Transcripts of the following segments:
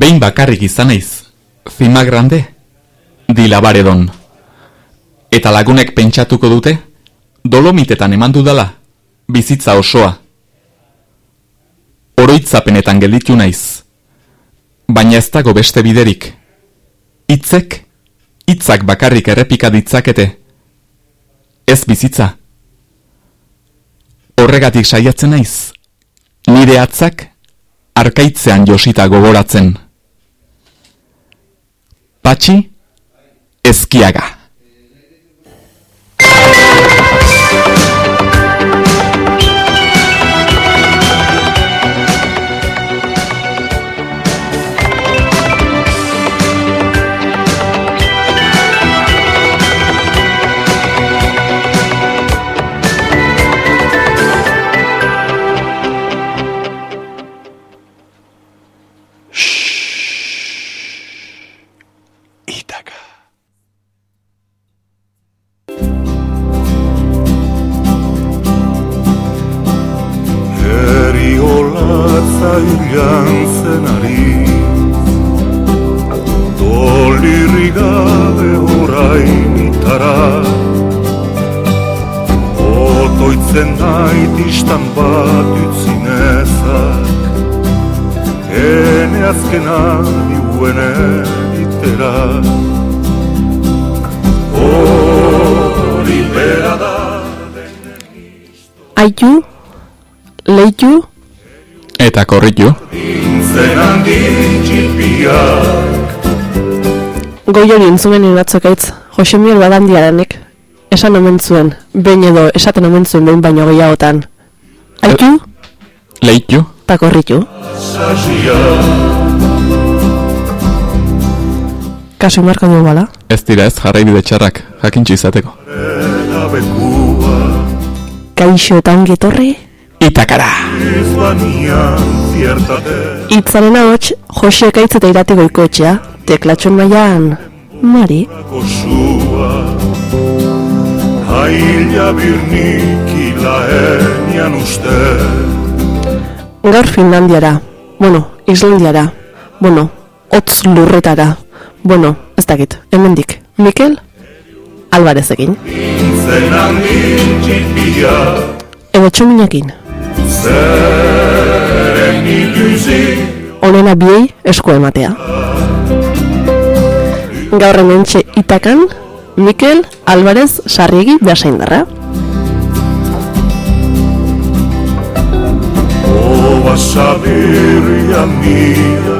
Behin bakarrik izan naiz, zima grande, dilabaredon. Eta lagunek pentsatuko dute, dolomitetan eman dudala, bizitza osoa. Oroitzapenetan gelditu naiz, baina ez dago beste biderik. Itzek, itzak bakarrik errepika ditzakete, ez bizitza. Horregatik saiatzen naiz, nire atzak arkaitzean josita gogoratzen. Pachi Esquiaga. Aitu, leitu, eta korritu. Goi hori entzuen iratzokaitz, Jose Miel badandiaranek, esan omen zuen, behin edo esaten omen zuen behin baino gehiagotan. Aitu, Leitu. eta korritu. Kasu marko du bala. Ez dira ez jarrai bide txarrak, jakintxu izateko. Kaixo eta ongi etorri. Itakara! Itzaren ahots, Jose Ekaitz eta irati goikoetxea, teklatxon maian, Mari. Haila birniki laenian uste Gaur Finlandiara, bueno, Islandiara, bueno, hotz lurretara, bueno, ez dakit, hemendik, Mikel Edo txominakin, Zeren ilusi onena biei esku ematea. Gaur hementxe itakan, Mikel Alvarez sarriegi sabirria mia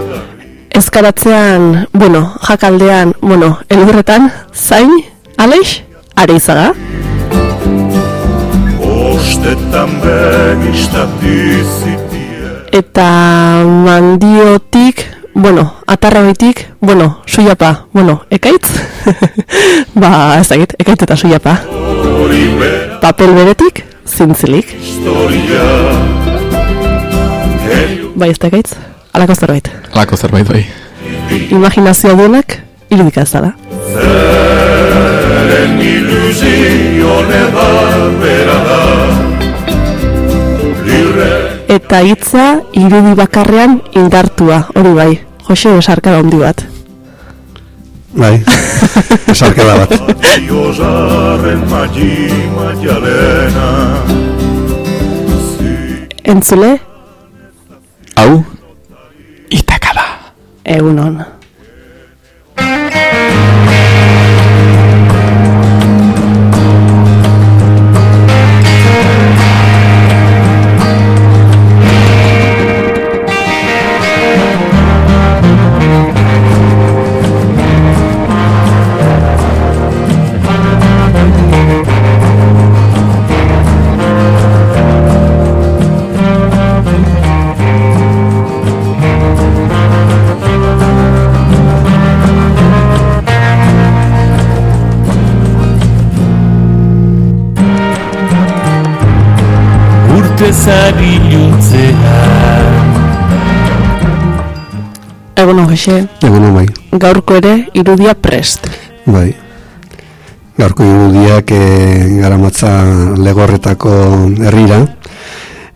Ezkaratzean, bueno, jakaldean, bueno, elurretan, zain, aleix, areizaga. Ostetan begistatizitien Eta mandiotik, bueno, atarrabetik, bueno, suiapa, bueno, ekaitz? ba, ez dakit, ekaitz eta suiapa. Papel beretik, zintzilik. Bai, ez da ekaitz? Alako zerbait. Lako zerbait bai. Imaginazioa duenak, irudika ez Zeren ilusione barbera da Lirre Eta hitza irudi bakarrean indartua, hori bai. Jose besarkada handi bat. Bai, esarkada bat. Iosaren magi maialena Entzule, Hau, itakara. egunon. urte zari iluntzea Egunon, Jose, Egun bai, gaurko ere irudia prest. bai. Gaurko irudiak e, garamatza legorretako herrira,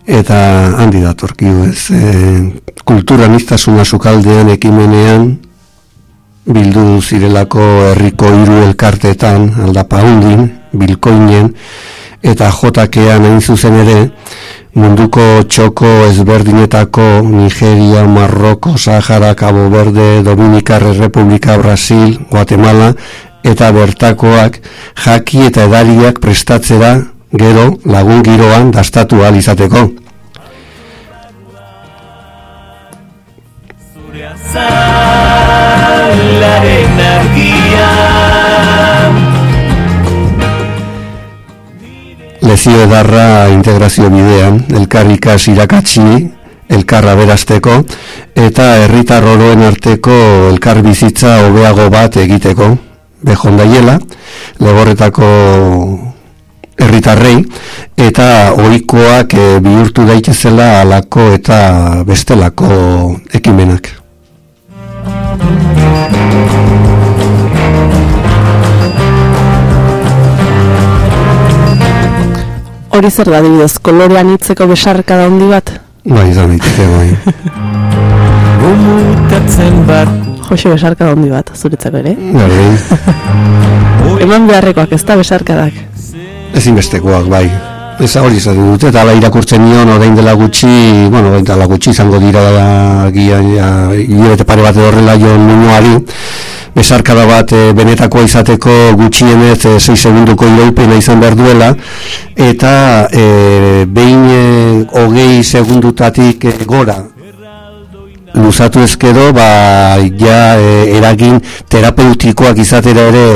eta handi datorkiu ez e, kultura niztasuna sukaldean ekimenean bildu zirelako herriko hiru elkarteetan aldapa hundin, bilkoinen eta jotakean hain zuzen ere munduko txoko ezberdinetako Nigeria, Marroko, Sahara, Cabo Verde, Dominikar Republika, Brasil, Guatemala eta bertakoak jaki eta edariak prestatzera gero lagun giroan dastatu izateko. Zalaren Lezio edarra integrazio bidean, elkar ikas irakatsi, elkarra berazteko, eta herritar oroen arteko elkar bizitza hobeago bat egiteko, behondaiela, legorretako herritarrei eta ohikoak e, bihurtu daitezela alako eta bestelako ekimenak. Hori zer da, dibidez, kolorean hitzeko besarka da handi bat? Bai, izan daiteke, bai. Gomutatzen bat Jose besarka da handi bat, zuretzako ere? Bai, Eman beharrekoak ez da besarkadak. ezinbestekoak, bai. Ez hori izan dute, eta ala irakurtzen nion, orain dela gutxi, bueno, orain dela gutxi izango dira da, gia, hilabete pare bat horrela jo minuari, besarkada bat e, benetakoa izateko gutxienez e, 6 segunduko iraupena izan behar duela, eta e, behin e, hogei segundutatik e, gora, luzatu ezkero, ba, ja, e, eragin terapeutikoak izatera ere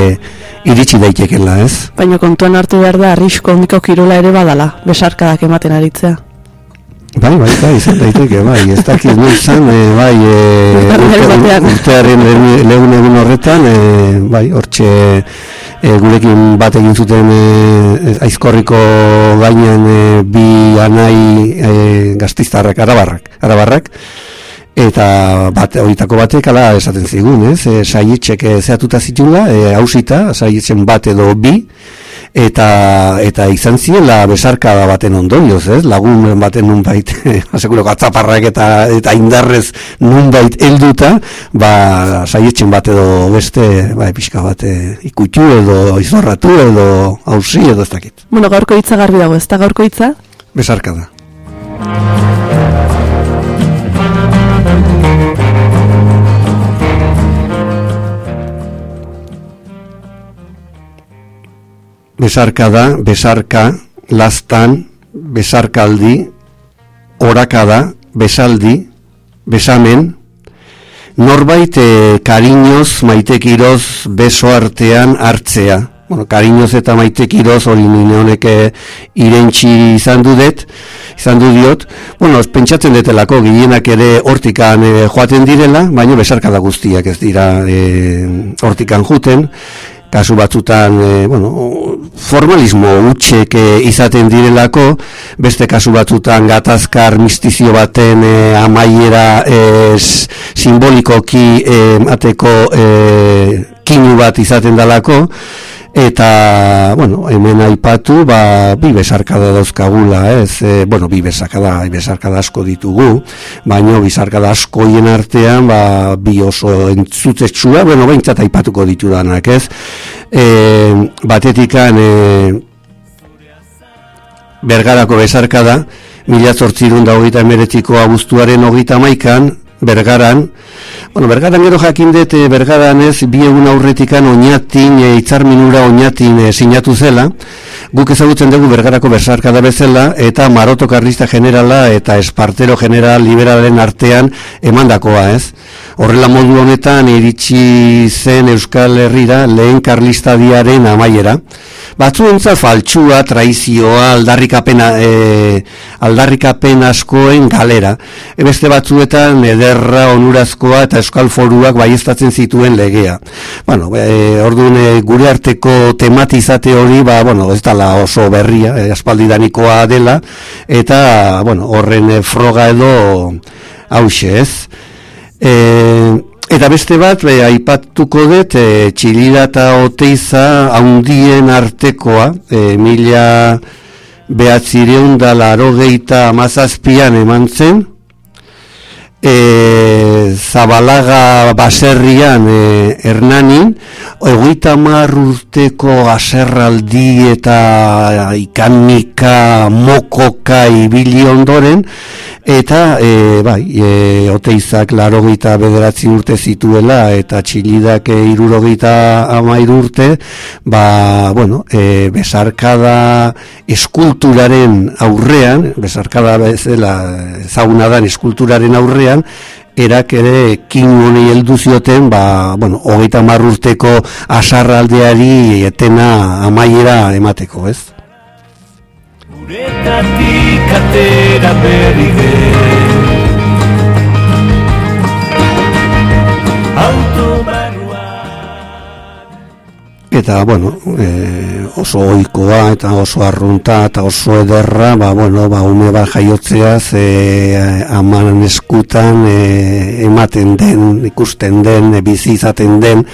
iritsi daitekela, ez? Baina kontuan hartu behar da, arrisko ondiko kirola ere badala, besarkadak ematen aritzea. Bai, bai, bai, izan daiteke, bai, ez dakit nu izan, e, bai, e, urtearen lehen egun horretan, e, bai, hortxe e, gurekin bat egin zuten e, aizkorriko gainean e, bi anai e, gaztiztarrak, arabarrak, arabarrak, eta bat horietako batek ala esaten zigun, ez? E, saietxek e, zehatuta zitula, e, hausita, saietzen bat edo bi, eta eta izan ziela besarkada baten ondorioz, ez? Lagun baten nunbait, asekuroko atzaparrak eta eta indarrez nunbait helduta, ba saietzen bat edo beste, ba pixka bat e, ikutu edo izorratu edo hausi edo ez dakit. Bueno, gaurko hitza garbi dago, ez da gaurko hitza? Besarkada. Besarkada, besarka, lastan, besarkaldi, orakada, besaldi, besamen, norbait e, kariñoz, maitekiroz, beso artean hartzea. Bueno, kariñoz eta maitekiroz hori nire honek eh, irentxi izan dudet, izan du diot. Bueno, pentsatzen detelako gehienak ere hortikan e, joaten direla, baina besarkada guztiak ez dira e, hortikan juten kasu batzutan e, bueno, formalismo utxek e, izaten direlako, beste kasu batzutan gatazkar mistizio baten e, amaiera e, simbolikoki e, ateko e, kinu bat izaten dalako, eta, bueno, hemen aipatu, ba, bi besarkada dauzkagula, ez, e, bueno, bi besarkada, besarkada asko ditugu, baino bizarkada askoien artean, ba, bi oso entzutetsua, bueno, behintzat aipatuko ditudanak, ez, e, batetikan, e, Bergarako besarkada, mila zortzirun da hogeita emeretiko abuztuaren hogeita maikan, Bergaran, bueno, Bergaran gero jakin dut, eh, Bergaran ez, bi egun aurretikan oinatin, e, itzarminura oinatin e, sinatu zela, guk ezagutzen dugu Bergarako besarkada bezala, eta Maroto Karlista Generala eta Espartero General Liberalen artean emandakoa ez. Horrela modu honetan iritsi zen Euskal Herrira lehen Karlistadiaren amaiera. Batzuentzat faltsua, traizioa, aldarrikapena, e, aldarrikapen askoen galera. E beste batzuetan ederra, onurazkoa eta euskal foruak baiestatzen zituen legea. Bueno, e, orduan e, gure arteko tematizate hori, ba, bueno, ez dala oso berria, e, aspaldidanikoa dela, eta, bueno, horren froga edo hause ez. E, eta beste bat, e, aipatuko dut, e, txilira eta oteiza haundien artekoa, e, mila behatzireun da laro geita amazazpian eman zen, e, Zabalaga baserrian e, Hernanin, egoita urteko aserraldi eta ikanika mokoka ibili ondoren, eta e, bai, e, oteizak larogeita bederatzi urte zituela eta txilidak e, irurogeita amairu urte, ba, bueno, e, besarkada eskulturaren aurrean, besarkada bezala zaunadan eskulturaren aurrean, erak ere kin honi heldu zioten, ba, bueno, hogeita marrurteko asarraldeari etena amaiera emateko, ez? Uretatik atera berri Eta, bueno, e, oso oikoa eta oso arrunta eta oso ederra, ba, bueno, ba, ume bat jaiotzea ze aman eskutan e, ematen den, ikusten den, e, bizi izaten den,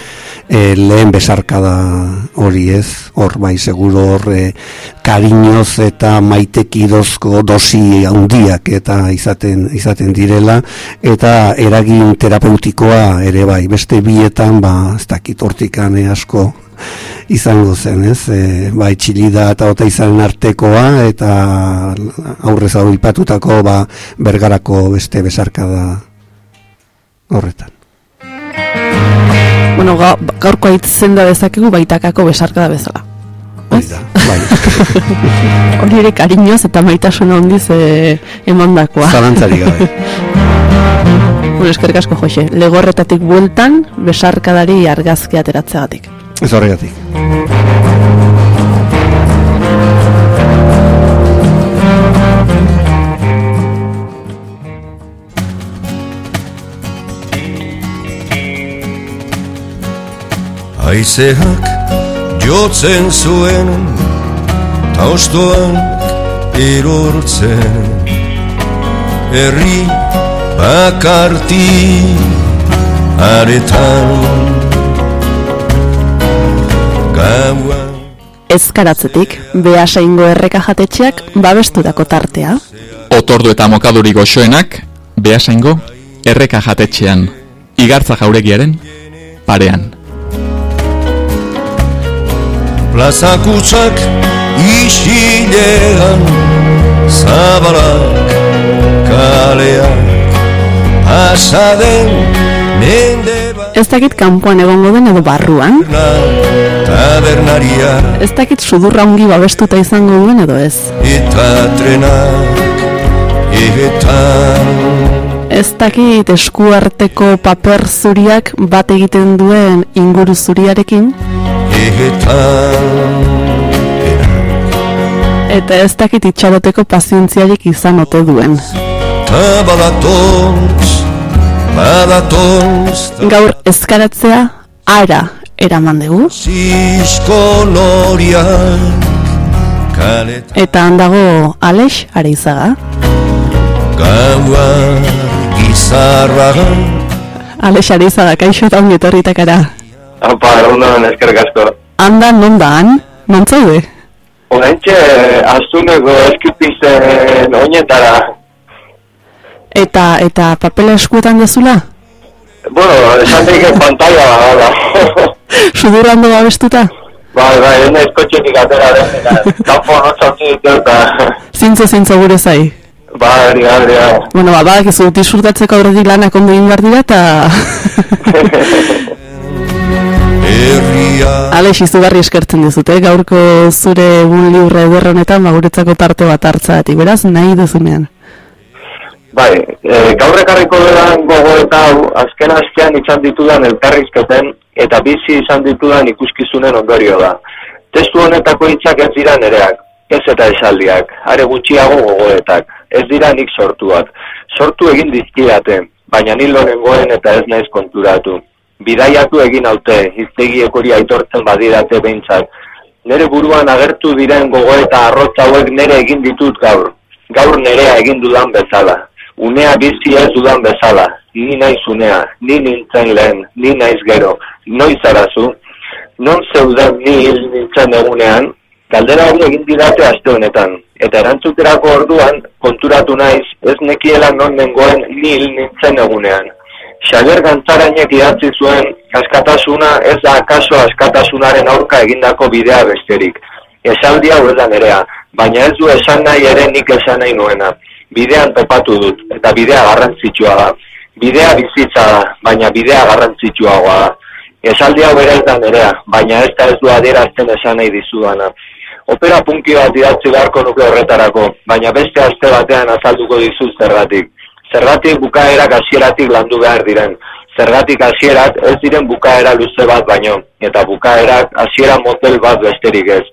e, lehen besarkada hori ez, hor bai, seguro hor e, kariñoz eta maitekidozko dosi handiak eta izaten izaten direla, eta eragin terapeutikoa ere bai, beste bietan, ba, ez dakit hortikan asko, izango zen, ez? E, bai txilida eta ota izan artekoa eta aurrez hau ipatutako ba, bergarako beste besarkada horretan. Bueno, ga, gaurko aitzen da dezakegu baitakako bezala. Hori da, bai. Hori ere kariñoz eta maitasuna hondiz e, emandakoa. Zalantzari gabe. bueno, eskerrik asko, Jose. Legorretatik bueltan, besarkadari argazki ateratzegatik. Ez horregatik. Aizeak jotzen zuen Taustoan erortzen Herri bakarti aretan Ezkaratzetik, behasaingo erreka jatetxeak babestutako tartea. Otordu eta mokaduri goxoenak, behasaingo erreka jatetxean, igartza jauregiaren parean. Plazakutsak isilean zabalak kaleak pasaden mende Ez dakit kanpoan egongo den edo barruan? Tabernaria Ez dakit sudurra ongi babestuta izango duen edo ez? Eta trenak Eta Ez dakit eskuarteko paper zuriak bat egiten duen inguru zuriarekin? Eta ez dakit itxaroteko pazientziarik izan ote duen. Gaur ezkaratzea ara eraman dugu eta handago Alex Areizaga. gaua gizarra Alex Areizaga kaixo eta ongi etorritakara. Apa, egunon eskerrik asko. Handa non da? Non zaude? Horentxe, azuneko eskipizen oinetara. Eta eta papela eskuetan dezula? Bueno, esan daik pantalla da, da. Ondo babestuta? Bai, bai, ez naiz kotxetik atera den, kanpo notxauti ditu eta... Zintzo zintzo gure zai. Bai, hori, hori, hori. Bueno, ba, badakizu disfrutatzeko aurretik lanak ondo egin behar dira eta... Herria Alex, izugarri eskertzen dizute, gaurko zure egun libre ederra honetan, ba, guretzako tarte bat hartzatik, beraz, nahi duzunean. Bai, e, gaur ekarriko dudan gogo eta azken astean izan ditudan elkarrizketen eta bizi izan ditudan ikuskizunen ondorio da. Testu honetako hitzak ez dira nereak, ez eta esaldiak, are gutxiago gogoetak, ez dira nik sortuak. Sortu egin dizkidate, baina ni lorengoen eta ez naiz konturatu. Bidaiatu egin haute, hiztegiek hori aitortzen badirate behintzat. Nere buruan agertu diren gogo eta arrotz hauek nere egin ditut gaur. Gaur nerea egin dudan bezala. Unea bizi ez dudan bezala. Ni naiz unea, ni nintzen lehen, ni naiz gero. Noiz arazu, non zeuden ni hil nintzen egunean, Galdera hori egin didate aste honetan, eta erantzuterako orduan konturatu naiz ez nekiela non nengoen nil nintzen egunean. Xabier Gantzarainek idatzi zuen askatasuna ez da akaso askatasunaren aurka egindako bidea besterik. Esaldi hau ez da nerea, baina ez du esan nahi ere nik esan nahi nuena. Bidean topatu dut, eta bidea garrantzitsua da. Bidea bizitza da, baina bidea garrantzitsuagoa da. Esaldi hau ere ez da nerea, baina ez da ez du adierazten esan nahi dizudana. Opera punki bat idatzi beharko nuke horretarako, baina beste aste batean azalduko dizut zergatik. Zergatik bukaerak hasieratik landu behar diren. Zergatik hasierak ez diren bukaera luze bat baino, eta bukaerak hasiera motel bat besterik ez.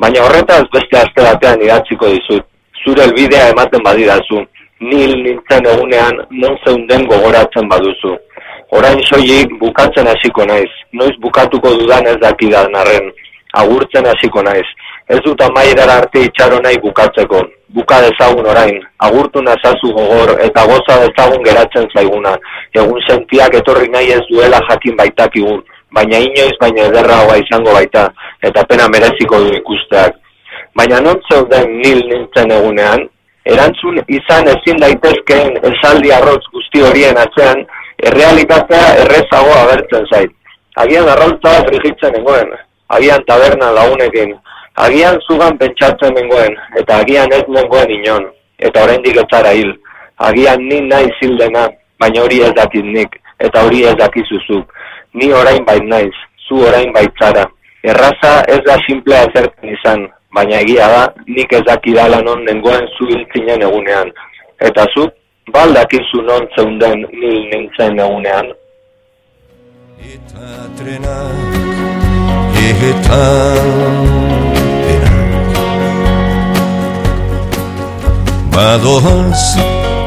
Baina horretaz beste aste batean idatziko dizut. Zure elbidea ematen badidazu. Nil nintzen egunean non zeunden gogoratzen baduzu. Orain soilik bukatzen hasiko naiz. Noiz bukatuko dudan ez dakidan arren. Agurtzen hasiko naiz. Ez dut amaierara arte itxaro nahi bukatzeko. Buka dezagun orain, agurtu nazazu gogor eta goza dezagun geratzen zaiguna. Egun sentiak etorri nahi ez duela jakin baitakigun, baina inoiz baina ederra hoa izango baita, eta pena mereziko du ikusteak. Baina non zeuden nil nintzen egunean, erantzun izan ezin daitezkeen esaldi arrotz guzti horien atzean, errealitatea errezago abertzen zait. Agian arroltza frigitzen nengoen, agian taberna lagunekin, Agian zugan pentsatzen nengoen, eta agian ez nengoen inon, eta oraindik etzara hil. Agian ni nahi zildena, baina hori ez dakit nik, eta hori ez dakizuzuk. Ni orain bait naiz, zu orain baitzara. Erraza ez da simplea zerten izan, baina egia da, nik ez dakidala non nengoen zu hiltzinen egunean. Eta zu, baldakizu non zeunden nil nintzen egunean. Eta trenak, egetan Badoaz,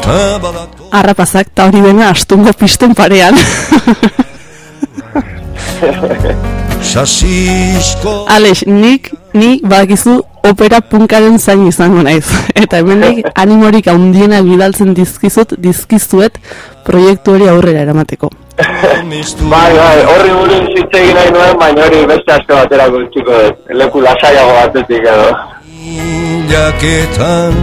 tabalato Arrapazak ta hori dena astungo pistuen parean. Sasisko Alex, nik, ni badakizu opera punkaren zain izango naiz. Eta hemendik animorik handienak bidaltzen dizkizut, dizkizuet proiektu hori aurrera eramateko. Bai, bai, horri buruz hitz egin nahi nuen, baina hori beste aste batera gultziko dut. Leku lasaiago batetik edo. Jaketan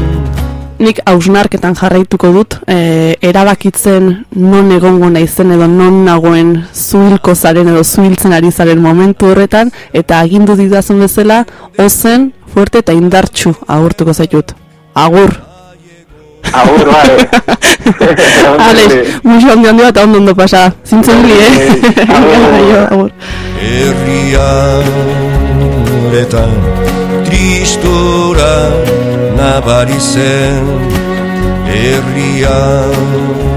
Nik hausnarketan jarraituko dut, e, erabakitzen non egongo naizen edo non nagoen zuhilko zaren edo zuhiltzen ari zaren momentu horretan, eta agindu didazun bezala, ozen, fuerte eta indartxu agurtuko zaitut. Agur! Agur, bai. Alex, musu handi handi bat ondo ondo pasa. Zintzen li, eh? Agur. Herriaretan Tristura nabari zen Herriaretan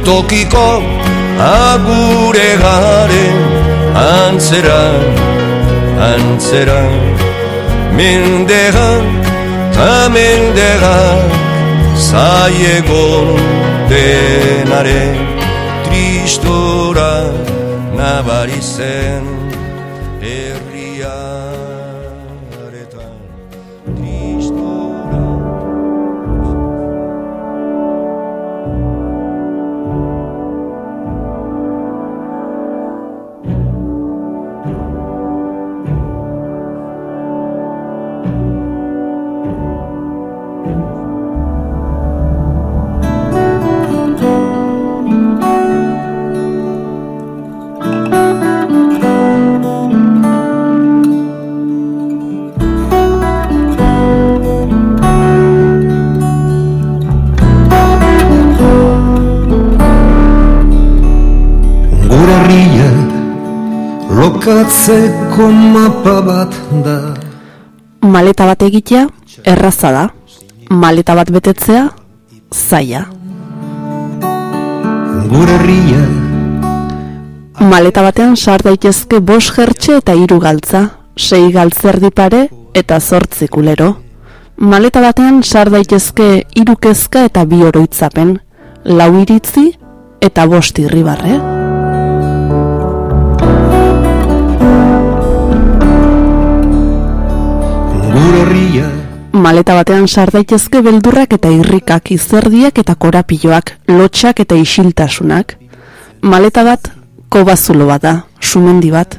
Geltokiko agure garen antzera, antzera. Mendegak ta mendegak zaiegon denaren Tristora nabari zen lokatzeko mapa bat da Maleta bat egitea, erraza da. Maleta bat betetzea, zaila. Gure herria Maleta batean sar daitezke bos jertxe eta hiru galtza, sei galtzerdi pare eta zortzi kulero. Maleta batean sar daitezke hiru kezka eta bi oroitzapen, lau iritzi eta bost irribarre. Gure herria Maleta batean sar daitezke beldurrak eta irrikak, izerdiak eta korapiloak, lotxak eta isiltasunak. Maleta bat kobazulo bat da, sumendi bat,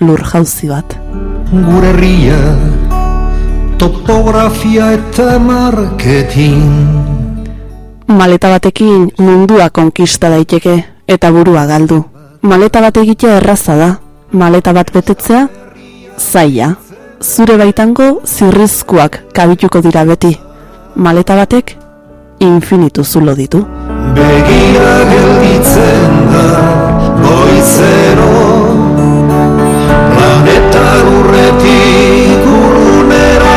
lur jauzi bat. Gure herria Topografia eta marketing Maleta batekin mundua konkista daiteke eta burua galdu. Maleta bat egitea erraza da. Maleta bat betetzea zaila. Zure baitango zirrizkuak kabituko dira beti. Maleta batek infinitu zulo ditu. Begira gelditzen da goizero Planeta lurretik urrunera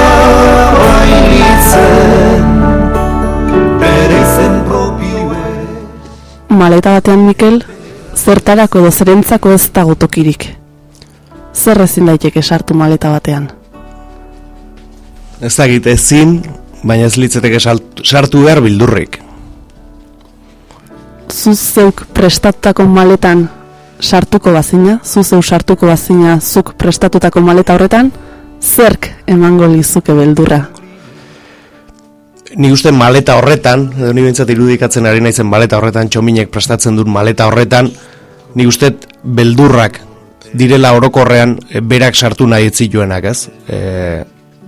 bailitzen Bere izen propioe Maleta batean Mikel, zertarako edo zerentzako ez dago tokirik. Zer ezin daiteke sartu maleta batean. Ez dakit ezin, baina ez litzateke salt- sartu behar bildurrik. zu zeuk prestatutako maletan sartuko bazina, zu zeu sartuko bazina zuk prestatutako maleta horretan, zerk emango lizuke beldurra. Ni uste maleta horretan, edo ni bentsat irudikatzen ari naizen maleta horretan, txominek prestatzen duen maleta horretan, ni uste beldurrak direla orokorrean e, berak sartu nahi zituenak, ez? E,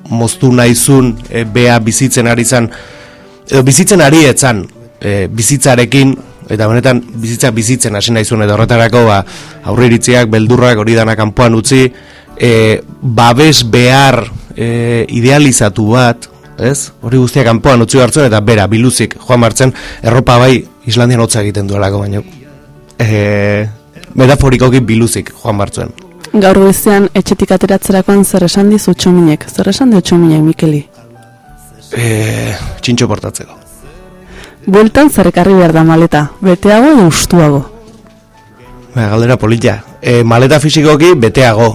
moztu nahizun e, bea bizitzen ari zan, edo bizitzen ari etzan, e, bizitzarekin, eta benetan bizitza bizitzen hasi naizun edo horretarako ba, aurriritziak, beldurrak hori danak kanpoan utzi, e, babes behar e, idealizatu bat, ez? Hori guztiak kanpoan utzi hartzen eta bera, biluzik, joan martzen, erropa bai Islandian hotza egiten duelako baino. E, metaforikoki biluzik joan martzen. Gaur goizean etxetik ateratzerakoan zer esan dizu txominek, zer esan dio txominek Mikeli. E, txintxo portatzeko. Bueltan zer ekarri behar da maleta, beteago edo ustuago. Ba, galdera polita. E, maleta fisikoki beteago.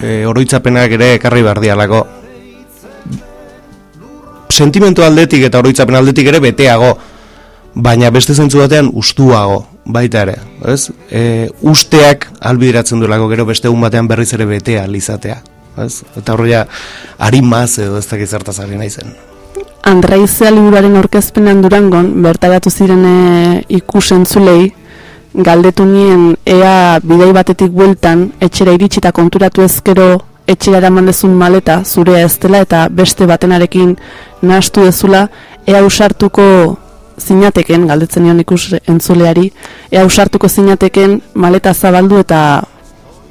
E, oroitzapenak ere ekarri behar dialako. Sentimentu aldetik eta oroitzapen aldetik ere beteago. Baina beste zentzu batean ustuago, baita ere. Ez? E, usteak albideratzen duelako gero beste egun batean berriz ere betea lizatea. Ez? Eta horria harimaz edo ez dakit zertaz ari naizen. Andraizea liburuaren aurkezpenean durangon, bertaratu ziren e, ikusentzulei, galdetu nien ea bidei batetik bueltan, etxera iritsi eta konturatu ezkero etxera eraman dezun maleta, zurea ez dela eta beste batenarekin nahastu dezula, ea usartuko zinateken, galdetzen nion ikus entzuleari, ea usartuko zinateken maleta zabaldu eta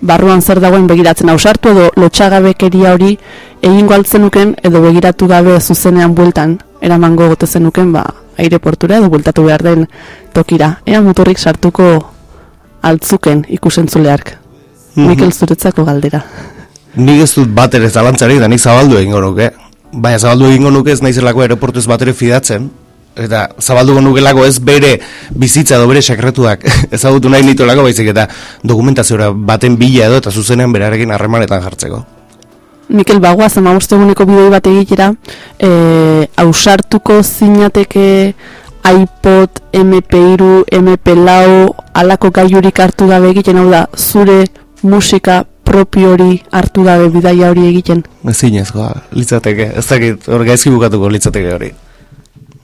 barruan zer dagoen begiratzen ausartu edo lotxagabekeria hori egingo altzenuken edo begiratu gabe zuzenean bueltan eramango gote zenuken ba aireportura edo bueltatu behar den tokira. Ea muturrik sartuko altzuken ikusentzuleark. Mhm. Mikel zuretzako galdera. Nik ez dut bat ere zalantzarik da nik zabaldu egingo nuke. Baina zabaldu egingo nuke ez naizelako aeroportu ez bat ere fidatzen. Eta zabalduko nukelako ez bere bizitza edo bere sekretuak ezagutu nahi nitolako baizik eta dokumentaziora baten bila edo eta zuzenean berarekin harremanetan jartzeko. Mikel bagoaz amaboste eguneko bidoi bat egitera, e, ausartuko zinateke iPod, MP3, MP4, alako gaiurik hartu gabe egiten, hau da, zure musika propio hori hartu gabe bidaia hori egiten. Ezinezkoa, litzateke, ez dakit, hor gaizki bukatuko litzateke hori.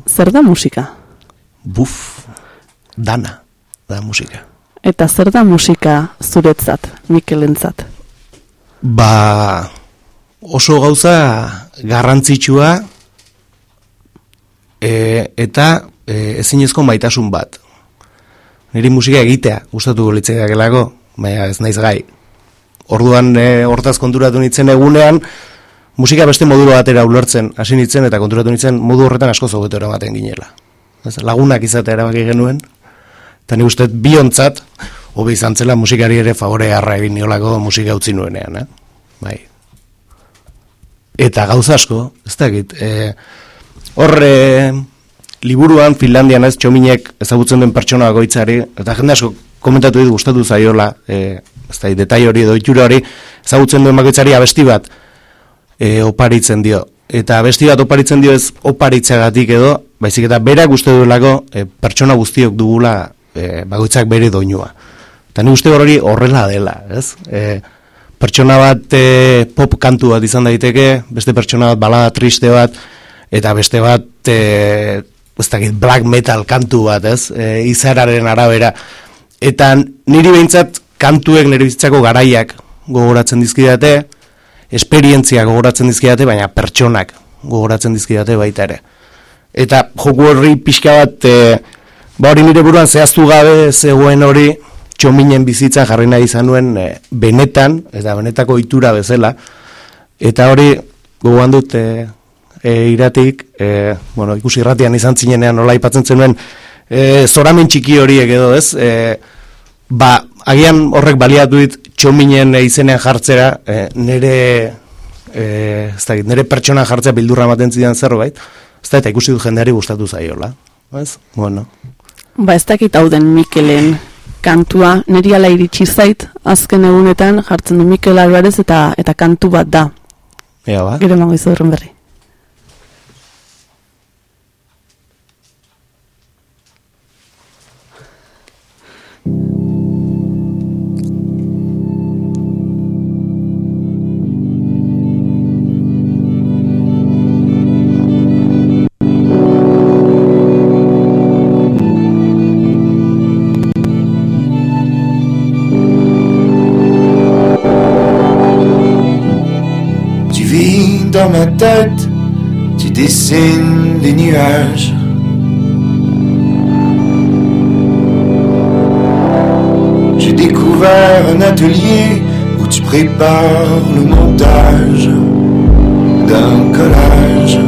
Zer da musika? Buf, dana, da musika. Eta zer da musika zuretzat, Mikelentzat? Ba, oso gauza garrantzitsua e, eta e, ezinezko maitasun bat. Niri musika egitea gustatuko litzaidakelako, baina ez naiz gai. Orduan e, hortaz konturatu nintzen egunean, musika beste modulo batera ulertzen hasi nintzen eta konturatu nintzen modu horretan asko zobeto eramaten ginela. Ez, lagunak izatea erabaki genuen, eta ni uste biontzat, hobi izan zela musikari ere favore harra egin niolako musika utzi nuenean, eh? Bai. Eta gauza asko, ez dakit, e, hor e, liburuan Finlandian ez txominek ezagutzen den pertsona goitzari, eta jende asko komentatu dit gustatu zaiola, e, ez da, detai hori edo itxura hori, ezagutzen duen bakoitzari abesti bat e, oparitzen dio. Eta abesti bat oparitzen dio ez oparitzeagatik edo, baizik eta berak uste duelako e, pertsona guztiok dugula e, bakoitzak bere doinua. Eta ni uste hori horrela dela, ez? E, pertsona bat e, pop kantu bat izan daiteke, beste pertsona bat balada triste bat, eta beste bat e, ez dakit, black metal kantu bat, ez? E, izararen arabera. Eta niri behintzat kantuek nire bizitzako garaiak gogoratzen dizkidate, esperientzia gogoratzen dizkidate, baina pertsonak gogoratzen dizkidate baita ere. Eta joku horri pixka bat, e, ba hori nire buruan zehaztu gabe zegoen hori, txominen bizitza jarri nahi izan nuen e, benetan, ez da, benetako itura bezala, eta hori gogoan dut e, e, iratik, e, bueno, ikusi irratian izan zinenean nola ipatzen zenuen, e, zoramen txiki horiek edo ez, e, ba, agian horrek baliatu dit txominen izenean jartzera, e, nire, e, ez da, nire pertsona jartzea bildurra ematen zidan zerbait, ez da, eta ikusi du jendeari gustatu zaiola, ez? Bueno. Ba, ez dakit hau den Mikelen kantua neri ala iritsi zait azken egunetan jartzen du Mikel Alvarez eta eta kantu bat da. Ea ba. Gero emango izu berri. Tu dessines des nuages. J'ai découvert un atelier où tu prépares le montage d'un collage,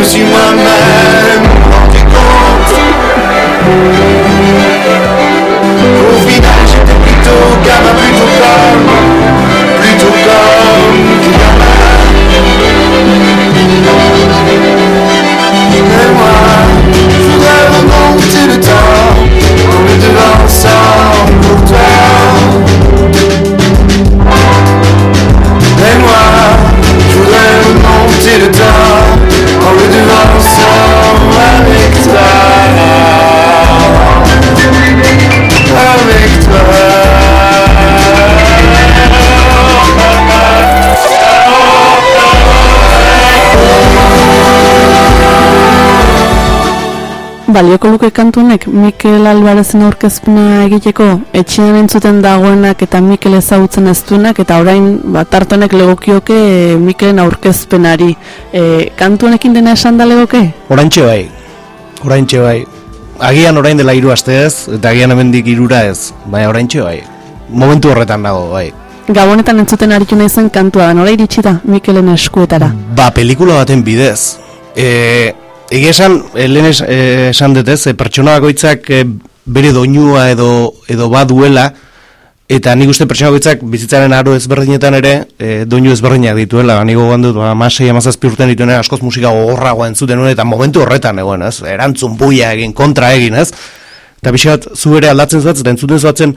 me suis moi-même rendu compte. Au final, j'étais plutôt gamin, plutôt comme, Balioko luke kantunek Mikel Alvarezen aurkezpena egiteko etxean entzuten dagoenak eta Mikel ezagutzen ez duenak eta orain bat hartonek legokioke e, Mikelen aurkezpenari. E, kantu honekin dena esan da legoke? Oraintxe bai. Oraintxe bai. Agian orain dela hiru aste ez, eta agian hemendik hirura ez, baina oraintxe bai. Momentu horretan dago, bai. Gabonetan entzuten aritu nahi zen kantua da, nola iritsi da Mikelen eskuetara? Ba, pelikula baten bidez. E, Egia esan, e, lehen es, e, esan dut ez, e, pertsona bakoitzak bere doinua edo, edo baduela, Eta nik uste pertsona bakoitzak bizitzaren aro ezberdinetan ere, e, doinu ezberdinak dituela, nik gogoan dut, ba, masei amazazpi urten dituen askoz musika gogorragoa entzuten nuen, eta momentu horretan egon, ez? Erantzun buia egin, kontra egin, ez? Eta pixkat, zu ere aldatzen zuatzen, eta entzuten zuatzen,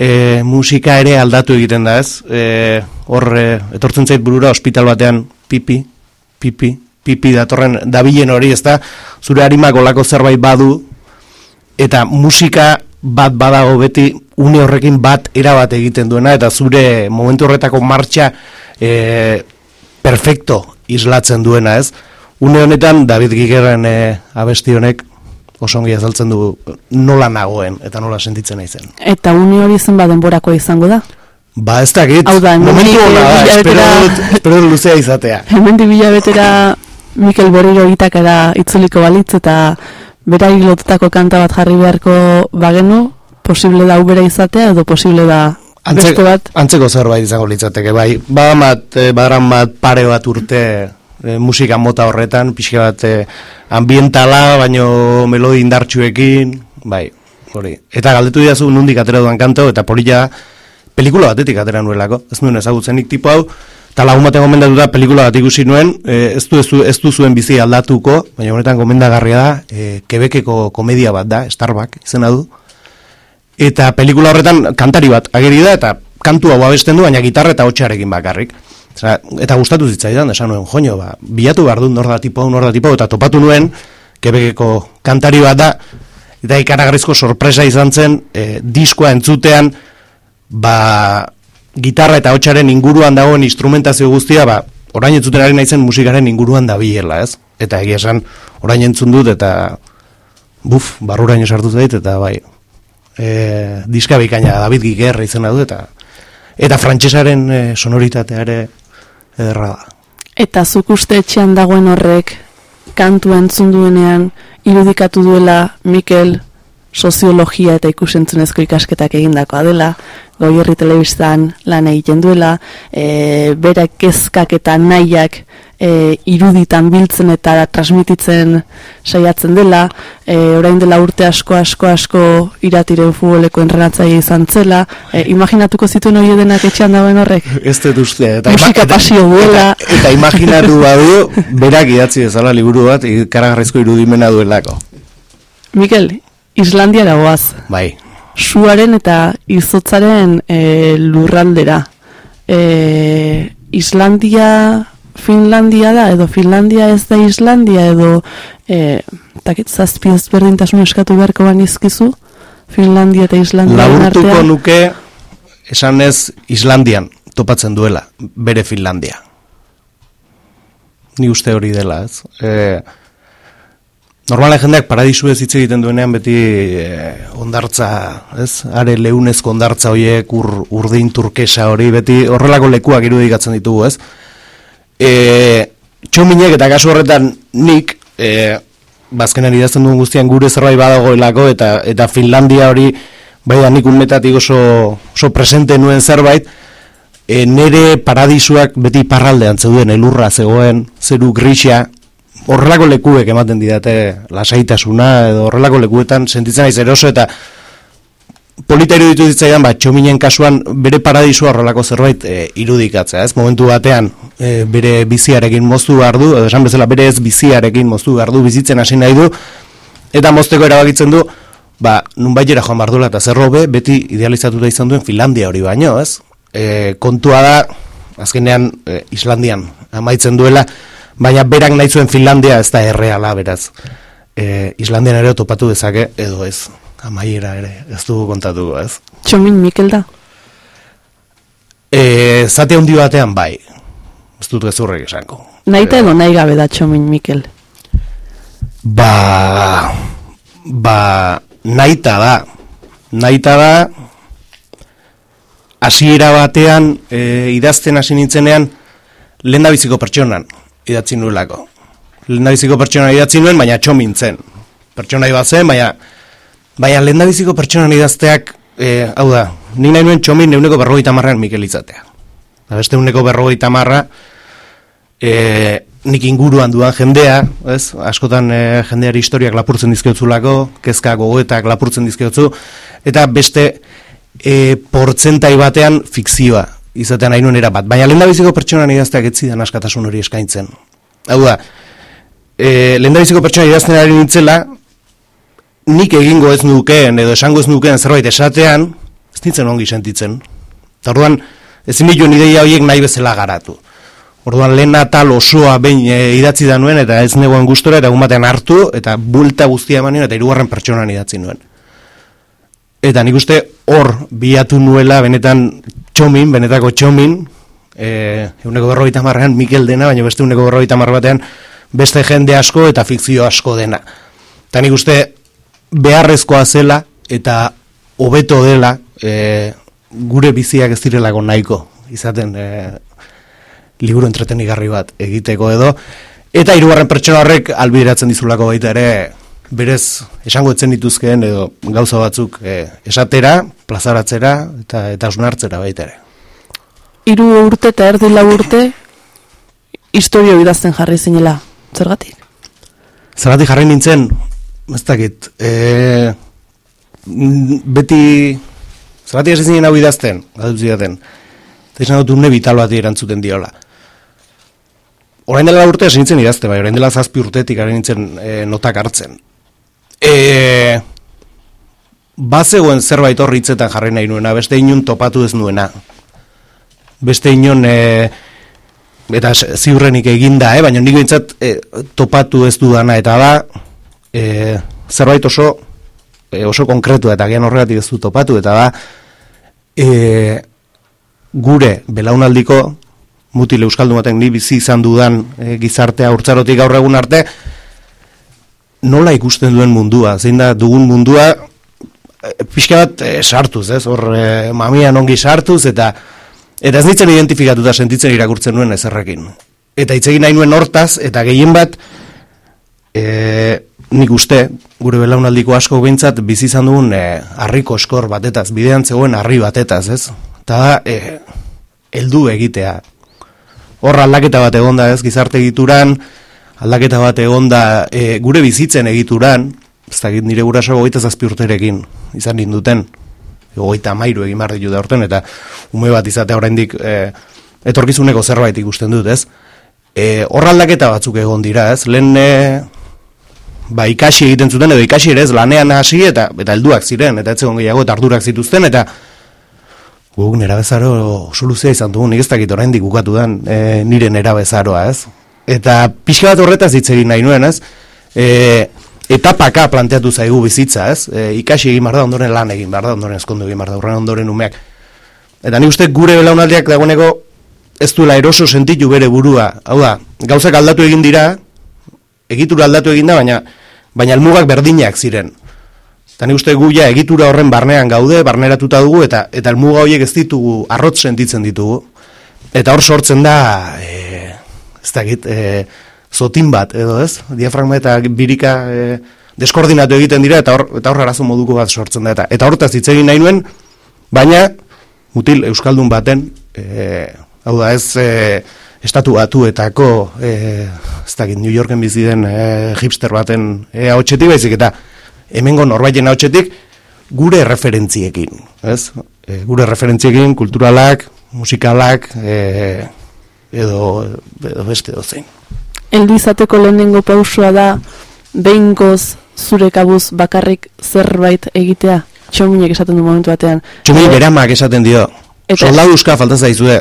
e, musika ere aldatu egiten da, ez? E, hor, e, etortzen zait burura, ospital batean, pipi, pipi, pipi datorren dabilen hori, ez da? Zure harimak olako zerbait badu, eta musika bat badago beti une horrekin bat erabat egiten duena eta zure momentu horretako martxa e, perfecto islatzen duena ez une honetan David Gigerren e, abesti honek oso ongi azaltzen du nola nagoen eta nola sentitzen naizen Eta une hori zen denborako izango da? Ba ez dakit, Hau da, momentu hona da, espero espero luzea izatea. Hemen dibila betera Mikel Boriro itakara itzuliko balitz eta berari lotutako kanta bat jarri beharko bagenu, posible da ubera izatea edo posible da beste Antze, bat antzeko zerbait izango litzateke, bai. Badamat, e, badaran bat pare bat urte e, musika mota horretan, pixka bat e, ambientala, baino melodi indartsuekin, bai, hori. Eta galdetu didazu nundik atera duan kanto, eta polilla pelikula batetik atera nuelako, ez nuen ezagutzenik tipo hau, eta lagun baten gomendatuta pelikula bat ikusi nuen, e, ez, du, ez, du, ez du zuen bizi aldatuko, baina honetan gomendagarria da, e, Quebeceko komedia bat da, Starbuck izena du, eta pelikula horretan kantari bat ageri da eta kantu hau abesten du baina gitarra eta hotxarekin bakarrik. Osea, eta gustatu zitzaidan, esan nuen, joño, ba, bilatu behar nor da tipo, hau, nor da tipo, eta topatu nuen, kebekeko kantari bat da, eta ikaragarrizko sorpresa izan zen, e, diskoa entzutean, ba, gitarra eta hotxaren inguruan dagoen instrumentazio guztia, ba, orain entzuten ari naizen musikaren inguruan da biela, ez? Eta egia esan, orain entzun dut, eta, buf, barruraino sartu zait, eta bai, e, diska bikaina David Giger izena du eta eta frantsesaren e, sonoritatea ere ederra da. Eta zuk uste etxean dagoen horrek kantu entzun duenean irudikatu duela Mikel soziologia eta ikusentzunezko ikasketak egindakoa dela, goierri telebistan lan egiten duela, e, bere kezkak eta nahiak e, iruditan biltzen eta transmititzen saiatzen dela, e, orain dela urte asko asko asko iratiren futboleko entrenatzaile izan zela, e, imaginatuko zituen hori denak etxean dagoen horrek? Ez dut uste. Eta Musika eta- pasio duela. Eta, eta imaginatu badu, berak idatzi dezala liburu bat, ikaragarrizko irudimena duelako. Mikel, Islandiara goaz. Bai. Suaren eta izotzaren e, lurraldera. E, Islandia, Finlandia da, edo Finlandia ez da Islandia, edo e, takit zazpi ezberdintasun eskatu beharko banizkizu, Finlandia eta Islandia Laburtuko nuke esan ez Islandian topatzen duela, bere Finlandia. Ni uste hori dela, ez? E, Normalen jendeak paradisu ez hitz egiten duenean beti e, ondartza, ez? Are leunezko ondartza horiek, ur, urdin turkesa hori, beti horrelako lekuak irudikatzen ditugu, ez? E, txominek eta kasu horretan nik, e, bazkenan idazten duen guztian gure zerbait badagoelako eta eta Finlandia hori bai da nik unmetatik oso, oso presente nuen zerbait e, nere paradisuak beti parraldean zeuden elurra zegoen, zeru grisa horrelako lekuek ematen didate lasaitasuna edo horrelako lekuetan sentitzen naiz eroso eta polita iruditu zitzaidan, ba, txominen kasuan bere paradisua horrelako zerbait e, irudikatzea, ez? Momentu batean e, bere biziarekin moztu behar du, edo esan bezala bere ez biziarekin moztu behar du, bizitzen hasi nahi du, eta mozteko erabakitzen du, ba, nunbaitera joan behar duela, eta zerrobe, beti idealizatuta izan duen Finlandia hori baino, ez? E, kontua da, azkenean e, Islandian amaitzen duela, baina berak nahi zuen Finlandia ez da erreala, beraz. E, Islandian ere topatu dezake, edo ez amaiera ere, ez dugu kontatuko, ez? Txomin Mikel da. E, zate handi batean bai, ez dut gezurrek esango. Naita edo nahi gabe da Txomin Mikel. Ba, ba, naita da, naita da, hasiera batean, e, idazten hasi nintzenean, lehen biziko pertsonan idatzi nuelako. Lehen biziko pertsonan idatzi nuen, baina txomin zen. Pertsonai bat zen, baina, baina lehen biziko pertsonan idazteak, e, hau da, nik nahi nuen txomin neuneko berrogeita marrean Mikel izatea. Da beste uneko berrogeita marra, e, nik inguruan duan jendea, ez? askotan e, jendeari historiak lapurtzen dizkiotzulako, kezka gogoetak lapurtzen dizkiotzu, eta beste e, portzentai batean fikzioa izatean nahi nuen erabat. Baina lehen biziko pertsonan idazteak ez zidan askatasun hori eskaintzen. Hau da, e, lehen biziko pertsona idazten ari nintzela, nik egingo ez nukeen edo esango ez nukeen zerbait esatean, ez nintzen ongi sentitzen. Eta orduan, ezin dituen ideia horiek nahi bezala garatu. Orduan lehen atal osoa behin e, idatzi da nuen eta ez negoen gustora eta batean hartu eta bulta guztia eman eta hirugarren pertsonan idatzi nuen. Eta nik uste hor biatu nuela benetan txomin, benetako txomin, e, eguneko berrogeita marrean Mikel dena, baina beste eguneko berrogeita marra batean beste jende asko eta fikzio asko dena. Eta nik uste beharrezkoa zela eta hobeto dela e, gure biziak ez direlako nahiko izaten e, liburu entretenigarri bat egiteko edo eta hirugarren pertsona horrek albideratzen dizulako baita ere berez esango etzen dituzkeen edo gauza batzuk e, esatera, plazaratzera eta eta osnartzera baita ere. Hiru urte eta erdi lau urte historio idazten jarri zinela. Zergatik? Zergatik jarri nintzen, ez dakit, e, beti, zergatik ez zinen hau idazten, gadu zidaten, eta izan dut une vital bat erantzuten diola. Orain dela urte hasi nintzen idazte, bai, orain dela zazpi urtetik ari nintzen e, notak hartzen. E, bazegoen zerbait horri hitzetan jarri nahi nuena, beste inun topatu ez nuena. Beste inon, e, eta ziurrenik eginda, eh? baina nik bintzat e, topatu ez dudana, eta da, e, zerbait oso, e, oso konkretu, eta gian horregatik ez du topatu, eta da, e, gure belaunaldiko mutil euskaldun baten ni bizi izan dudan e, gizartea urtzarotik gaur egun arte nola ikusten duen mundua, zein da dugun mundua e, pixka bat e, sartuz, ez? Hor e, mamian ongi sartuz eta eta ez ditzen identifikatuta sentitzen irakurtzen nuen ezerrekin. Eta hitz egin nahi nuen hortaz eta gehien bat e, nik uste gure belaunaldiko asko behintzat bizi izan dugun e, harriko eskor batetaz, bidean zegoen harri batetaz, ez? Eta e, eldu egitea, hor aldaketa bat egonda ez, gizarte egituran, aldaketa bat egonda e, gure bizitzen egituran, ez da nire guraso goita zazpi urterekin izan ninduten, goita mairu egin behar da orten, eta ume bat izatea oraindik e, etorkizuneko zerbait ikusten dut, ez? E, hor aldaketa batzuk egon dira, ez? Lehen e, ba, ikasi egiten zuten, edo ikasi ere ez, lanean hasi eta eta helduak ziren, eta etzegon gehiago, eta ardurak zituzten, eta guk nera bezaro soluzia izan dugu, nik ez dakit oraindik bukatu den e, nire nera bezaroa, ez? Eta pixka bat horretaz hitz egin nahi nuen, ez? E, etapaka planteatu zaigu bizitza, ez? E, ikasi egin da, ondoren lan egin behar da, ondoren eskondu egin behar da, horren ondoren umeak. Eta nik uste gure belaunaldiak dagoeneko ez duela eroso sentitu bere burua. Hau da, gauzak aldatu egin dira, egitura aldatu egin da, baina baina almugak berdinak ziren. Eta nik uste guia egitura horren barnean gaude, barneratuta dugu, eta eta elmuga horiek ez ditugu, arrotz sentitzen ditugu. Eta hor sortzen da, e, ez dakit, e, zotin bat, edo ez? Diafragma eta birika e, deskoordinatu egiten dira, eta hor, eta hor arazo moduko bat sortzen da. Eta, eta hortaz hitz egin nahi nuen, baina, mutil, Euskaldun baten, e, hau da ez, e, estatu batuetako, e, ez dakit, New Yorken bizi den e, hipster baten e, hau baizik, eta hemengo norbaiten hautsetik gure referentziekin, ez? E, gure referentziekin kulturalak, musikalak, e, edo, edo beste dozein. Eldu izateko lehenengo pausua da, behingoz zure kabuz bakarrik zerbait egitea, txominek esaten du momentu batean. Txominek beramak esaten dio, Eta... soldaduzka falta zaizue,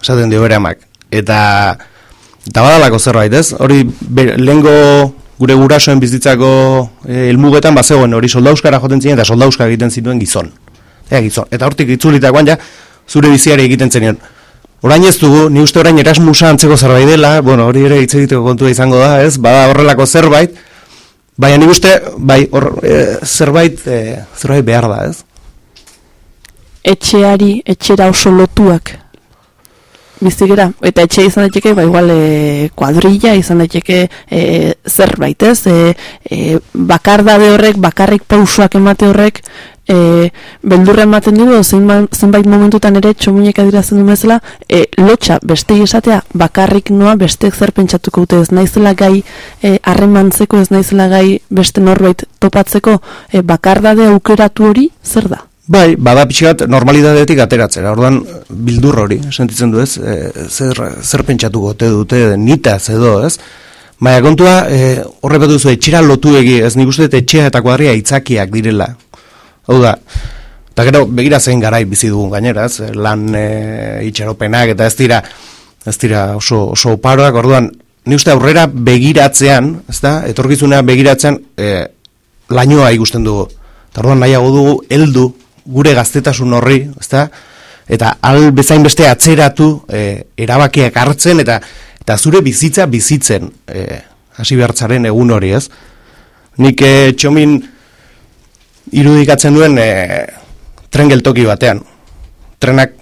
esaten dio beramak. Eta, eta badalako zerbait, ez? Hori, lehengo gure gurasoen bizitzako e, elmugetan bazegoen hori soldauskara joten ziren eta soldauska egiten zituen gizon. Ea gizon. Eta hortik itzulitakoan ja zure biziare egiten zenion. Orain ez dugu, ni uste orain Erasmusa antzeko zerbait dela, bueno, hori ere hitz egiteko kontua izango da, ez? Bada horrelako zerbait, baina ni uste, bai, hor, e, zerbait, e, zerbait behar da, ez? Etxeari, etxera oso lotuak bizigera. Eta etxe izan daiteke, ba, igual, e, kuadrilla izan daiteke e, zerbait, ez? E, e, bakardade horrek, bakarrik pausuak emate horrek, e, beldurra ematen dugu, zenbait momentutan ere, txomunek adirazen bezala, e, lotxa, beste esatea, bakarrik noa, beste zer pentsatuko dute, ez naizela gai e, harremantzeko, ez naizela gai beste norbait topatzeko, e, bakardade aukeratu hori, zer da? Bai, bada pixkat normalidadetik ateratzera, orduan bildur hori, sentitzen du ez, e, zer, zer pentsatuko ote dute, nitaz edo ez, Baina kontua, e, horre bat duzu, etxera lotu ez nik uste etxea eta kuadria itzakiak direla. Hau da, eta gero begira zein garai bizi dugun gainera, ez, lan e, itxaropenak eta ez dira, ez dira oso, oso oparoak, orduan, ni uste aurrera begiratzean, ez da, etorkizunea begiratzean, e, lainoa ikusten dugu. Eta orduan nahiago dugu, heldu gure gaztetasun horri, ez da, eta al bezain beste atzeratu e, erabakiak hartzen, eta eta zure bizitza bizitzen e, hasi behartzaren egun hori, ez? Nik e, txomin irudikatzen duen e, tren geltoki batean. Trenak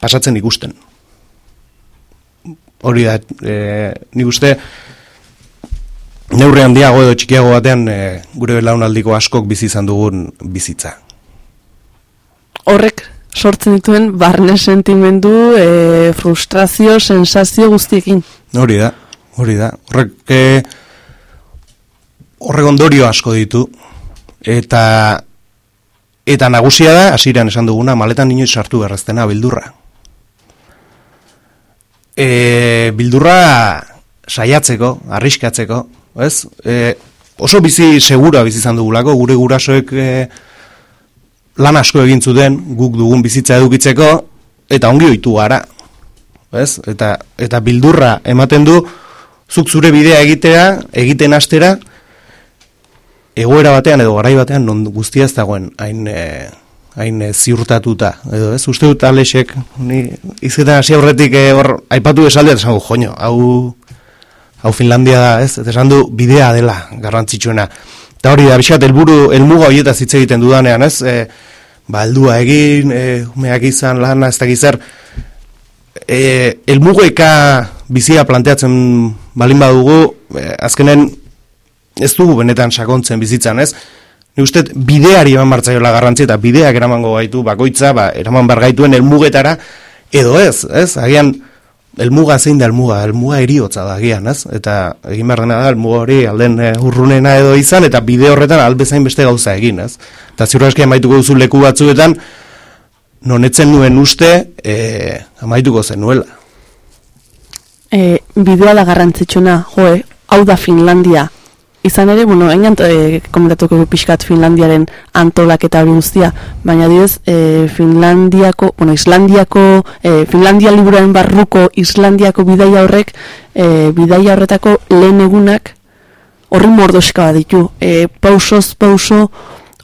pasatzen ikusten. Hori da, e, nik uste neurre handiago edo txikiago batean e, gure belaunaldiko askok bizi izan dugun bizitza. Horrek sortzen dituen barne sentimendu, e, frustrazio, sensazio guztiekin. Hori da, hori da. Horrek, e, horrek ondorio asko ditu, eta eta nagusia da, hasiran esan duguna, maletan inoiz sartu berreztena, bildurra. E, bildurra saiatzeko, arriskatzeko, ez? E, oso bizi segura bizi izan dugulako, gure gurasoek e, lan asko egin zuten, guk dugun bizitza edukitzeko, eta ongi oitu gara, ez? Eta, eta bildurra ematen du, zuk zure bidea egitea, egiten astera, egoera batean edo garai batean non guztia ez dagoen hain e, hain e, ziurtatuta edo ez? Uste dut Alexek ni izketan hasi aurretik e, hor aipatu esaldia eta esango joño hau hau Finlandia da ez? Eta esan du bidea dela garrantzitsuena. Eta hori da bizkat helburu helmuga hoieta hitz egiten dudanean ez? E, ba heldua egin e, umeak izan lana ez da gizar e, elmugoeka bizia planteatzen balin badugu, e, azkenen ez dugu benetan sakontzen bizitzan, ez? Ni uste bideari eman martzaiola garrantzi eta bideak eramango gaitu bakoitza, ba, eraman bargaituen elmugetara, edo ez, ez? Agian, elmuga zein da elmuga, elmuga eriotza da agian, ez? Eta egin behar dena da, elmuga hori alden e, urrunena edo izan, eta bide horretan albezain beste gauza egin, ez? Eta ziurra eskian baituko duzu leku batzuetan, nonetzen nuen uste e, amaituko zenuela. E, bidea da garrantzitsuna, joe, hau da Finlandia. Izan ere, bueno, egin e, komentatuko pixkat Finlandiaren antolak eta hori guztia, baina diez, e, Finlandiako, bueno, Islandiako, e, Finlandia liburaren barruko Islandiako bidaia horrek, e, bidaia horretako lehen egunak horri mordoska ditu. E, pausoz pauso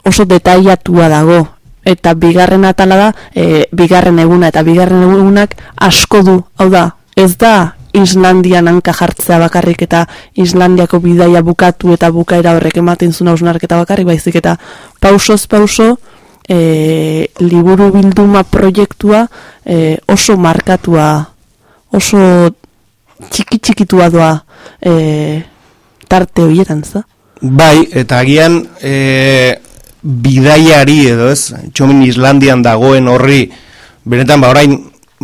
oso detailatua dago, eta bigarren atala da, e, bigarren eguna eta bigarren egunak asko du, hau da, ez da Islandian hanka jartzea bakarrik eta Islandiako bidaia bukatu eta bukaera horrek ematen zuen hausnarketa bakarrik, baizik eta pausoz pauso, e, liburu bilduma proiektua e, oso markatua, oso txiki txikitua doa e, tarte horietan, za? Bai, eta agian e, bidaiari edo ez, txomin Islandian dagoen horri, benetan ba orain,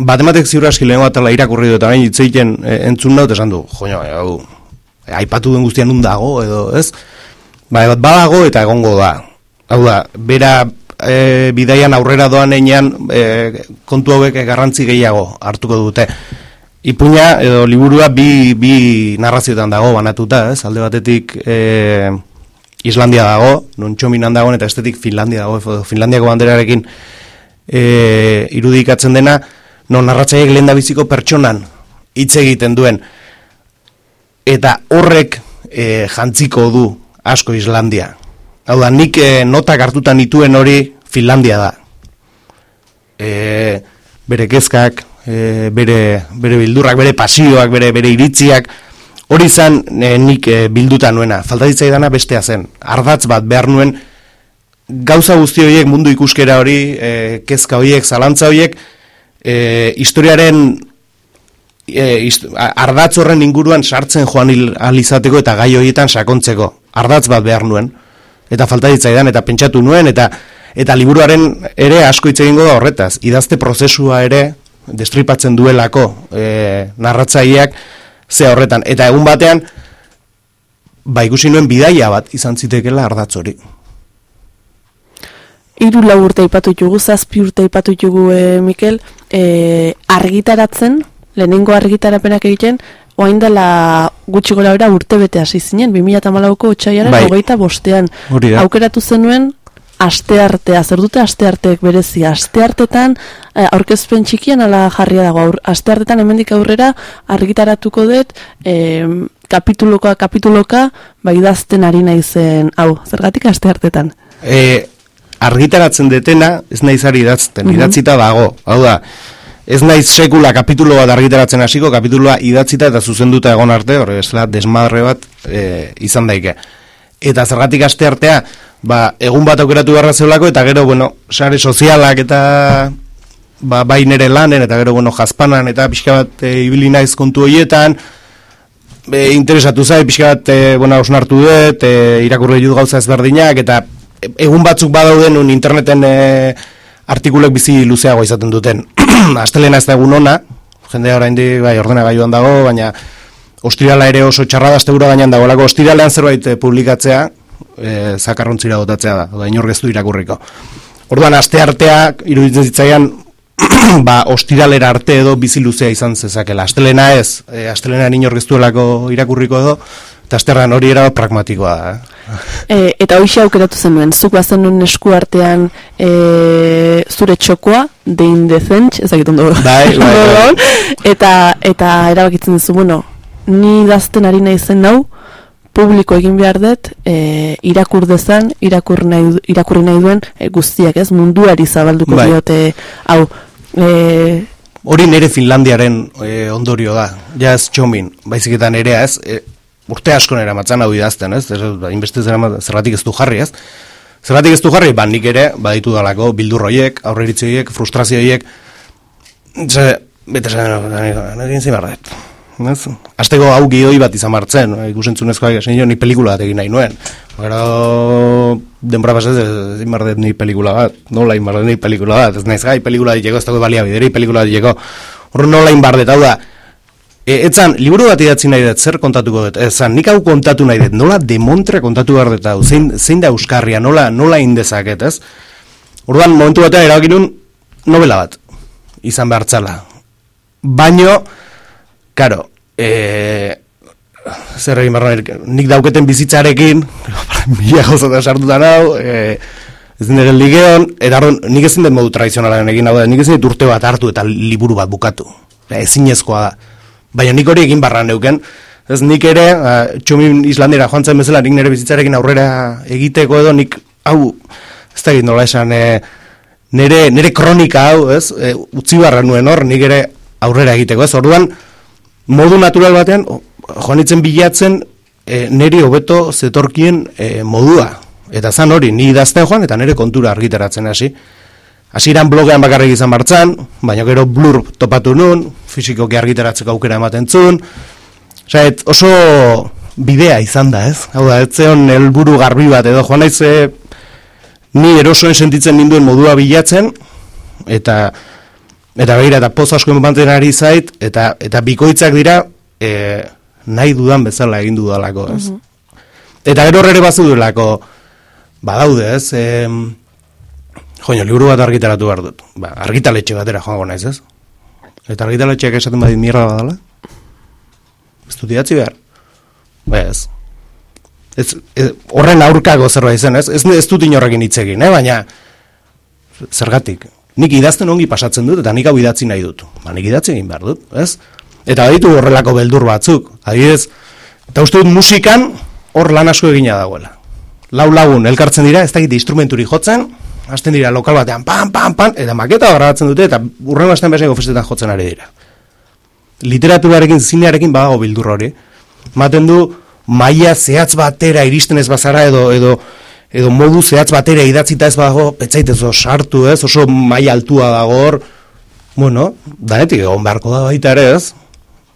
bat ematek ziur aski lehen bat irakurri dut, orain itzeiten e, entzun dut, esan du, joño, hau, aipatu den guztian nun dago edo ez, ba, bat badago eta egongo da, hau da, bera e, bidaian aurrera doan einean e, kontu hauek garrantzi gehiago hartuko dute. Ipuña edo liburua bi, bi narrazioetan dago banatuta, ez? Alde batetik e, Islandia dago, non txominan dagoen eta estetik Finlandia dago, Finlandiako banderarekin e, irudikatzen dena, non narratzaiek lehen da biziko pertsonan hitz egiten duen. Eta horrek e, jantziko du asko Islandia. Hau da, nik e, notak hartutan dituen hori Finlandia da. E, bere kezkak, e, bere, bere bildurrak, bere pasioak, bere, bere iritziak, hori izan e, nik e, bilduta nuena, falta dana bestea zen, ardatz bat behar nuen, gauza guzti horiek mundu ikuskera hori, e, kezka horiek, zalantza horiek, e, historiaren e, ardatz horren inguruan sartzen joan alizateko eta gai horietan sakontzeko, ardatz bat behar nuen, eta falta ditzaidan, eta pentsatu nuen, eta eta liburuaren ere asko hitz egingo da horretaz, idazte prozesua ere, destripatzen duelako e, narratzaileak, ze horretan. Eta egun batean, ba ikusi nuen bidaia bat izan zitekela ardatz hori. hiru lau urte aipatu ditugu, zazpi urte aipatu ditugu e, Mikel, e, argitaratzen, lehenengo argitarapenak egiten, oain dela gutxi gora bera urte bete hasi zinen, 2008ko otxaiaren Bai. hogeita bostean. Aukeratu zenuen asteartea, zer dute astearteek berezi, asteartetan eh, aurkezpen txikian ala jarria dago, aur, asteartetan hemendik aurrera argitaratuko dut eh, kapituloka kapituloka bai idazten ari naizen, hau, zergatik asteartetan? e, argitaratzen detena ez naiz ari idatzten, Mhm. idatzita dago. Hau da, ez naiz sekula kapitulo bat argitaratzen hasiko, kapituloa idatzita eta zuzenduta egon arte, hori bezala desmadre bat e, izan daike. Eta zergatik aste artea, ba, egun bat aukeratu beharra zeulako, eta gero, bueno, sare sozialak eta ba, bai nere lanen, eta gero, bueno, jazpanan, eta pixka bat e, ibili naiz kontu horietan, e, interesatu zai, pixka bat, e, bueno, osnartu dut, e, irakurri dut gauza ezberdinak, eta egun batzuk badauden un interneten e, artikulek bizi luzeago izaten duten. Astelena ez da egun ona, jende oraindi bai ordenagailuan dago, baina ostirala ere oso txarra da astegura gainean dagoelako ostiralean zerbait e, publikatzea, e, zakarrontzira botatzea da, oda inork ez du irakurriko. Orduan aste arteak iruditzen zitzaian ba, ostiralera arte edo bizi luzea izan zezakela. Astelena ez, e, astelena inork ez duelako irakurriko edo, eta asterran hori era pragmatikoa da. Eh? E, eta hoxe aukeratu zenuen, zuk bazen nuen esku artean e, zure txokoa, de indecent, ez dakit ondo. Bai, bai, bai. ondo, eta, eta erabakitzen duzu, bueno, ni dazten ari naizen nau, publiko egin behar dut, e, irakur dezan, irakur nahi, irakurri nahi duen e, guztiak, ez, munduari zabalduko Bai. diote, hau, e, Hori nere Finlandiaren e, ondorio da, ja ez txomin, baizik eta nerea ez, e, urte asko nera matzan hau idazten, ez, ez ba, inbeste zergatik ez du jarri, ez, zergatik ez du jarri, ba nik ere, baditu dalako, bildurroiek, aurreritzoiek, frustrazioiek, ze, bete zen, egin zimarret, ez, azteko hau gioi bat izan martzen, ikusentzunezkoak esan jo, ni pelikula bat egin nahi nuen, Gero denbora pasaz ez inbardet ni pelikula bat, nola inbardet ni pelikula bat, ez naiz gai pelikula diteko, ez dago balia bideri pelikula diteko, horren nola inbardet, hau da, e, etzan, liburu bat idatzi nahi dut, zer kontatuko dut, etzan, nik hau kontatu nahi dut, nola demontre kontatu behar dut, zein, zein da euskarria, nola, nola indezaket, ez? Orduan, momentu batean erabaki nun, novela bat, izan behar txala. Baino, karo, e, zer egin barra, nik dauketen bizitzarekin, mila gauzata sartuta nau, e, ez dinen ligeon, eta arduan, nik ezin den modu tradizionalaren egin hau da, nik ezin dut urte bat hartu eta liburu bat bukatu. Ezinezkoa da. Baina nik hori egin barra neuken, ez nik ere, a, txumin Islandera joan zen bezala, nik nire bizitzarekin aurrera egiteko edo, nik, hau, ez da egin nola esan, e, nire, nire kronika hau, ez, e, utzi barra nuen hor, nik ere aurrera egiteko, ez, orduan, modu natural batean, joan itzen bilatzen, e, niri hobeto zetorkien e, modua. Eta zan hori, ni idazten joan, eta nire kontura argitaratzen hasi. Hasieran blogean bakarrik izan martzan, baina gero blur topatu nun, fizikoki argitaratzeko aukera ematen zuen. Osea, et oso bidea izan da, ez? Hau da, ez zeon helburu garbi bat, edo joan naiz e, ni erosoen sentitzen ninduen modua bilatzen, eta eta begira, eta poz asko ematen ari zait, eta, eta bikoitzak dira, e, nahi dudan bezala egin dudalako, ez? Eta gero horre bazu duelako, badaude, ez? E, joño, liburu bat argitaratu behar dut. Ba, argitaletxe batera joango naiz, ez? Eta argitaletxeak esaten badit mierda badala? Ez dut idatzi behar? Ba, ez. Ez, ez, horren aurkako zerbait zen, ez? Ez, ez dut inorrekin hitz egin, eh? baina zergatik. Nik idazten ongi pasatzen dut eta nik hau idatzi nahi dut. Ba, nik idatzi egin behar dut, ez? Eta baditu horrelako beldur batzuk. Adibidez, eta uste dut musikan hor lan asko egina dagoela. Lau lagun elkartzen dira, ez dakit instrumenturi jotzen, hasten dira lokal batean, pam, pam, pam, eta maketa grabatzen dute, eta urren bastean bezaino festetan jotzen ari dira. Literaturarekin, zinearekin badago bildur hori. Maten du, maia zehatz batera iristen ez bazara edo, edo, edo modu zehatz batera idatzita ez badago, petzaitez oso sartu ez, oso maila altua dago hor, bueno, danetik egon beharko da baita ere ez,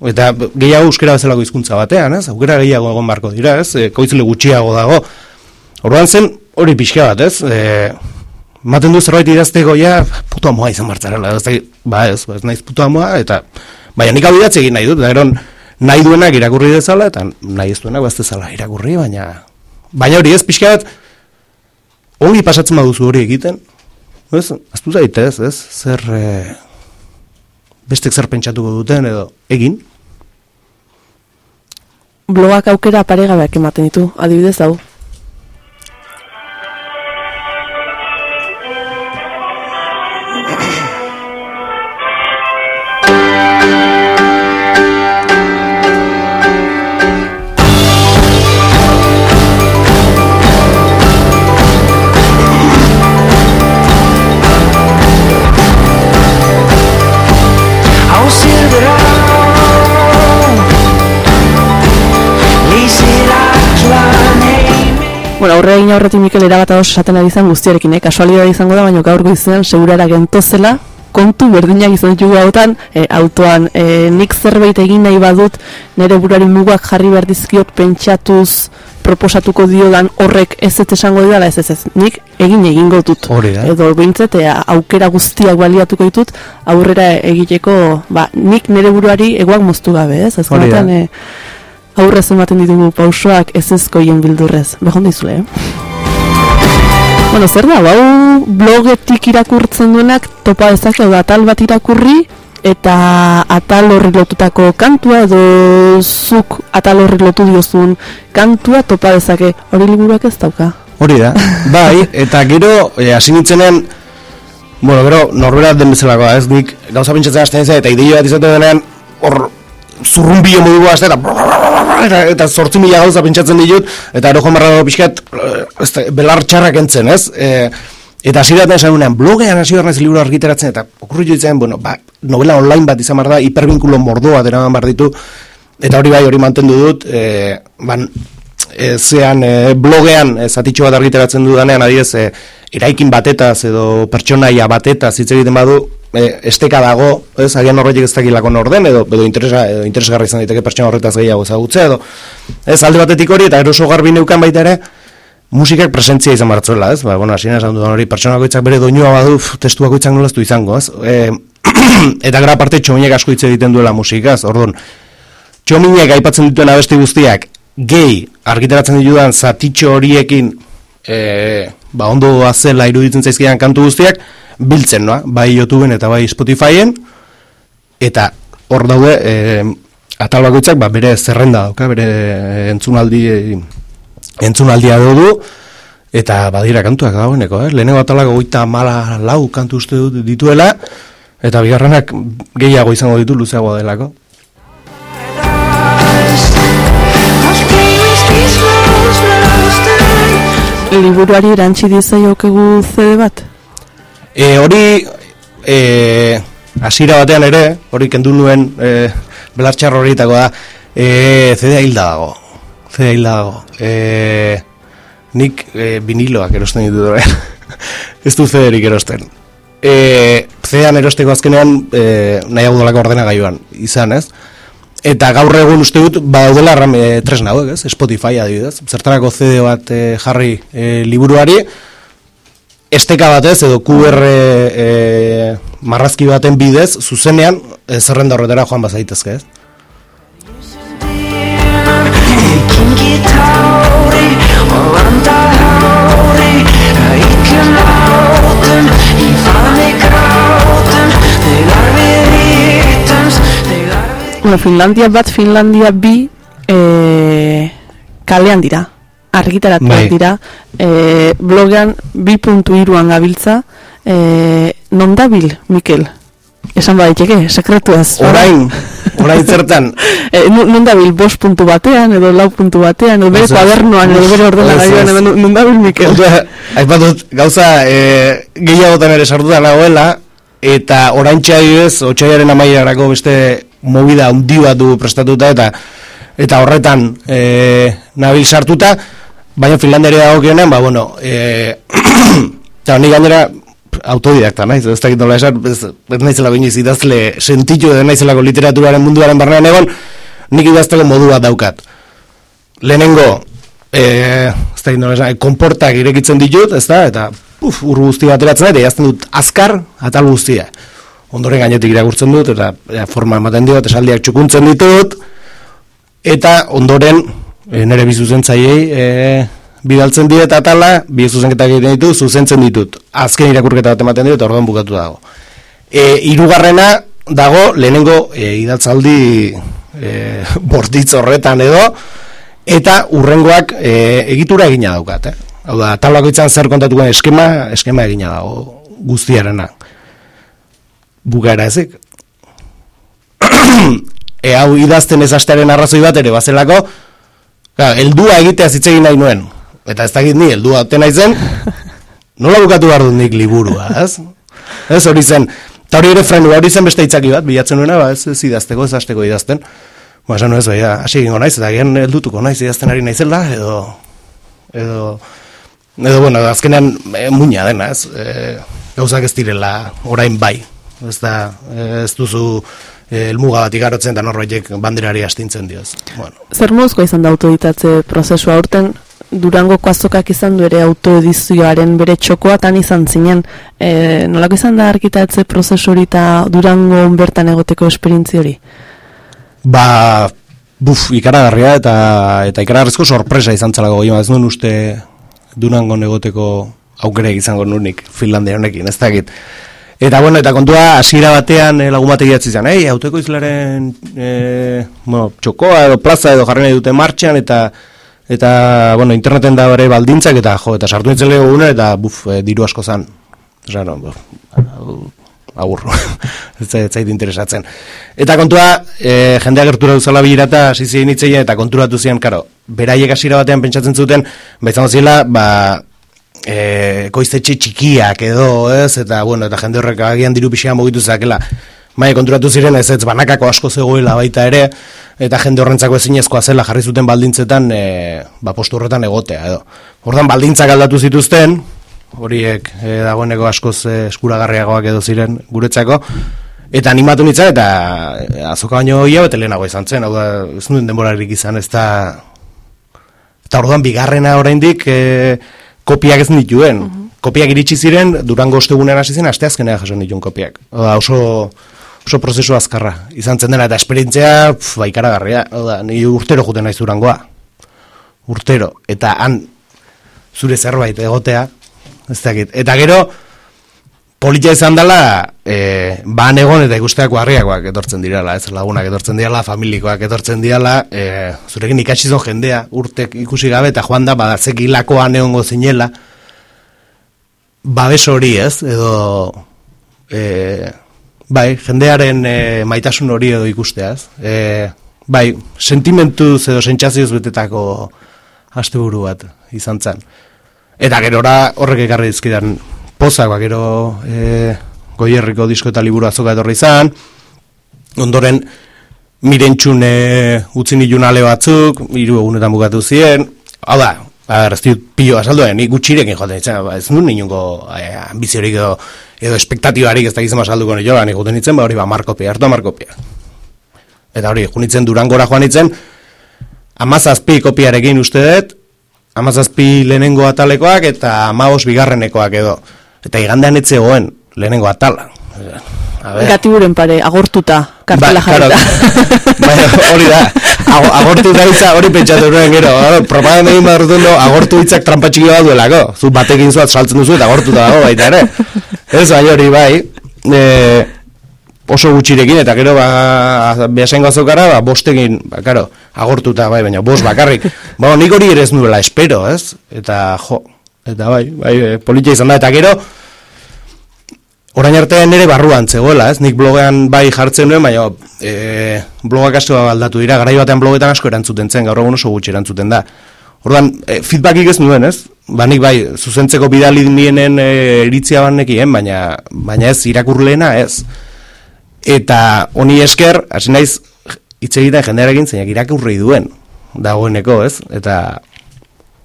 eta gehiago euskera bezalako hizkuntza batean, ez, aukera gehiago egon beharko dira, ez, e, koizle gutxiago dago, orduan zen hori pixka bat, ez, e, maten du zerbait idazteko, ja, puto amoa izan martzarela, ez, ba ez, ba ez naiz puto amoa, eta, baina nik hau egin nahi dut, eron, nahi duenak irakurri dezala, eta nahi ez duenak ez dezala irakurri, baina, baina hori ez pixka bat, ongi pasatzen baduzu hori egiten, Ez, aztu zaitez, ez? Zer, e, bestek zer pentsatuko duten edo egin? Blogak aukera paregabeak ematen ditu, adibidez hau. Bueno, aurre egin aurretik Mikel erabat ados esaten ari zen guztiarekin, eh? kasualidade izango da, baina gaur goizean segurara gentozela, kontu berdinak izan ditugu hautan, e, autoan, e, nik zerbait egin nahi badut, nire burari mugak jarri behar dizkiot pentsatuz proposatuko diodan horrek ez ez esango didala, ez ez ez, nik egin egingo dut. Hori da. Edo behintzat, e, aukera guztiak baliatuko ditut, aurrera egiteko, ba, nik nire buruari eguak moztu gabe, ez? Ez e, aurrez ematen ditugu pausoak ez ezkoien bildurrez. Behon dizule, eh? Bueno, zer da, hau blogetik irakurtzen duenak topa dezake, da, atal bat irakurri, eta atal horri lotutako kantua, edo zuk atal horri lotu diozun kantua topa dezake, hori liburuak ez dauka. Hori da, bai, eta gero, e, hasi nintzenean, bueno, gero, norberat den bezalakoa, ez nik, gauza pentsatzen hasten eta ideio bat izaten denean, hor, zurrumbio modu eta, eta, eta zortzi mila gauza pentsatzen ditut, eta ero jomarra dago pixkat, eh, belar txarrak entzen, ez? E, eta hasi daten esan nunean, blogean hasi behar liburu argitaratzen, eta okurritu ditzen, bueno, ba, novela online bat izan behar da, hipervinkulo mordoa deraman behar ditu, eta hori bai, hori mantendu dut, e, ban, e, zean e, blogean e, zatitxo bat argitaratzen dudanean adibidez e, eraikin batetaz edo pertsonaia batetaz hitz egiten badu e, esteka dago, ez, agian horretik ez dakilako norden edo, edo, interesa, edo interesgarri izan daiteke pertsona horretaz gehiago ezagutzea edo ez alde batetik hori eta eroso garbi neukan baita ere musikak presentzia izan bartzuela, ez? Ba, bueno, hasieran esan dudan hori pertsona bakoitzak bere doinua badu, pf, testu bakoitzak nolaztu izango, ez? E, eta gara parte txominek asko hitz egiten duela musikaz, orduan, txominek aipatzen dituen abesti guztiak, gehi argitaratzen ditudan zatitxo horiekin e, ba ondo azela iruditzen zaizkidan kantu guztiak biltzen noa, bai YouTubeen eta bai Spotifyen eta hor daude e, atal bakoitzak ba, bere zerrenda dauka, bere entzunaldi entzunaldia du eta badira kantuak dagoeneko, eh? lehenengo atalak goita mala lau kantu uste dut dituela eta bigarrenak gehiago izango ditu luzeagoa delako. Liburuari erantzi dizaiokegu CD bat? E, hori e, hasiera batean ere, hori kendu nuen e, belartxar horietako da, e, CD hilda dago. CD hilda dago. E, nik e, viniloak erosten ditu dure. Ez du CD-erik erosten. E, CD-an erosteko azkenean e, nahiago dolako ordena gaiuan, izan ez? Eta gaur egun uste dut badaudela ram, e, tresna hauek, ez? Spotify adibidez. Zertarako CD bat e, jarri e, liburuari, esteka batez edo QR e, marrazki baten bidez, zuzenean, e, zerrenda horretara joan bazaitezke, ez? Bueno, Finlandia bat, Finlandia bi e, kalean dira, argitaratuak Bai. dira, e, blogean bi puntu iruan gabiltza, e, non dabil, Mikel? Esan badaiteke, sekretuaz. Orain, orain zertan, E, non dabil, bost puntu batean, edo lau puntu batean, edo bere Ez, ez. kuadernoan, edo bere ordenagailuan, Ez, ez. edo non- dabil, Mikel? Aipatut, gauza e, gehiagotan ere sartuta nagoela, eta oraintxe adibidez, otxaiaren amaierarako beste movida handi bat du prestatuta, eta eta horretan e, nabil sartuta, baina Finlanderia dagokionean, ba, bueno, e, eta ni gainera autodidakta naiz, ez dakit nola esan, ez, ez naizela inoiz idazle sentitu edo naizelako literaturaren munduaren barnean egon, nik idazteko modu bat daukat. Lehenengo, e, ez dakit nola esan, konportak irekitzen ditut, ez da, eta uf, ur guztia ateratzen da, eta idazten dut azkar, atal guztia. Ondoren gainetik irakurtzen dut, eta e, forma ematen diot, esaldiak txukuntzen ditut, eta ondoren e, nire bizuzentzaiei e, bidaltzen diet atala, bi zuzenketak egiten ditu, zuzentzen ditut. Azken irakurketa bat ematen dut, orduan bukatu dago. E, irugarrena dago, lehenengo e, idatzaldi e, bortitz horretan edo, eta urrengoak e, egitura egina daukat, eh? Hau da, tablako zer kontatuko eskema, eskema egina dago guztiarena. Bukaera ezik. e hau idazten ez hastearen arrazoi bat ere bazelako, Claro, eldua egitea hitz egin nahi nuen. Eta ez dakit ni, eldua te naizen, nola bukatu behar dut nik liburua, ez? Ez hori zen, eta hori ere frenu, hori zen beste itzaki bat, bilatzen nuena, ba, ez, ez idazteko, ez hasteko idazten. Ba, esan ez, baina, hasi egingo naiz, eta gian heldutuko naiz idazten ari naizela, edo, edo, edo, bueno, azkenean e, muina dena, ez? E, gauzak ez direla orain bai, ez da, ez duzu, eh, elmuga bat igarotzen eta norbaitek banderari astintzen dioz. Bueno. Zer mozko izan da autoeditatze prozesua aurten, Durangoko azokak izan du ere autoedizioaren bere txokoatan izan zinen. E, nolako izan da arkitatze prozesu hori eta Durango bertan egoteko esperientzi hori? Ba, buf, ikaragarria eta eta ikaragarrizko sorpresa izan zelago gima, ez nuen uste Durango egoteko aukere izango nunik Finlandia honekin, ez dakit. Eta bueno, eta kontua hasiera batean e, lagun batek idatzi zen, "Ei, autoeko izlaren e, bueno, txokoa edo plaza edo jarri nahi dute martxan eta eta bueno, interneten da bere baldintzak eta jo, eta sartu nintzen lego gune eta buf, e, diru asko zan. Osea, no, buf, agur. ez interesatzen. Eta kontua, e, jendea gertura duzala bilirata, hasi ziren hitzeia eta konturatu ziren, karo, beraiek hasiera batean pentsatzen zuten, baitzango zila, ba, e, koiztetxe txikiak edo, ez, eta, bueno, eta jende horrek agian diru pixean mugitu zakela. Bai, konturatu ziren ez ez banakako asko zegoela baita ere, eta jende horrentzako ezinezkoa zela jarri zuten baldintzetan, e, ba, postu horretan egotea edo. Hortan baldintzak aldatu zituzten, horiek e, dagoeneko askoz e, eskuragarriagoak edo ziren guretzako, eta animatu nintzen, eta e, azoka baino ia bete lehenago izan zen, hau da, ez nuen denborarik izan, ez da, eta orduan bigarrena oraindik e, kopiak ez dituen. Kopiak iritsi ziren, durango ostegunean hasi zen, asteazkenean jaso dituen kopiak. Oda, oso, oso prozesu azkarra. Izan zen dena, eta esperientzia, pf, ba, ikaragarria. Oda, ni urtero juten naiz durangoa. Urtero. Eta han, zure zerbait egotea, ez dakit. Eta gero, politia izan dela, e, ban egon eta ikusteak harriakoak etortzen dirala, ez? Lagunak etortzen dirala, familikoak etortzen dirala, e, zurekin ikasi zo jendea, urtek ikusi gabe, eta joan da, badatzek hilakoan egongo zinela, babes hori ez, edo, e, bai, jendearen e, maitasun hori edo ikusteaz, e, bai, sentimentuz edo sentsazioz betetako asteburu bat izan zen. Eta gerora horrek ekarri dizkidan pozak, ba, gero e, goierriko disko eta liburu azoka etorri izan, ondoren mirentxun e, utzi nilun ale batzuk, hiru egunetan bukatu ziren, hau da, ez diut pilo asalduen, nik gutxirekin joten itzen, ba, ez nun inungo e, ambiziorik edo, edo espektatibarik ez da gizema salduko nio, nik joten itzen, ba hori ba markopia, hartu markopia. Eta hori, junitzen durangora joan itzen, amazazpi kopiarekin uste dut, amazazpi lehenengo atalekoak eta amabos bigarrenekoak edo. Eta igandean etzegoen lehenengo atala. Gatiburen pare, agortuta, kartela Ba, jarrita. Bai, hori da. Ago- Agortu hitza hori pentsatu nuen gero. Propaganda egin behar dut, agortu hitzak trampa txiki bat duelako. Zu batekin zuat saltzen duzu eta agortuta dago baita ere. Ez bai hori bai. E, oso gutxirekin eta gero ba behasengo azokara ba bostekin ba claro agortuta bai baina bost bakarrik ba nik hori ere ez nuela espero ez eta jo eta bai bai e, politia izan da eta gero orain arte nere barruan zegoela ez nik blogean bai jartzen nuen baina e, blogak asko aldatu dira garai batean blogetan asko erantzuten zen gaur egun oso gutxi erantzuten da Orduan, e, feedbackik ez nuen, ez? Ba, nik bai, zuzentzeko bidali nienen e, iritzia banekien, baina, baina ez irakurleena, ez? Eta honi esker, hasi naiz hitz egiten jendearekin zeinak irakurri duen dagoeneko, ez? Eta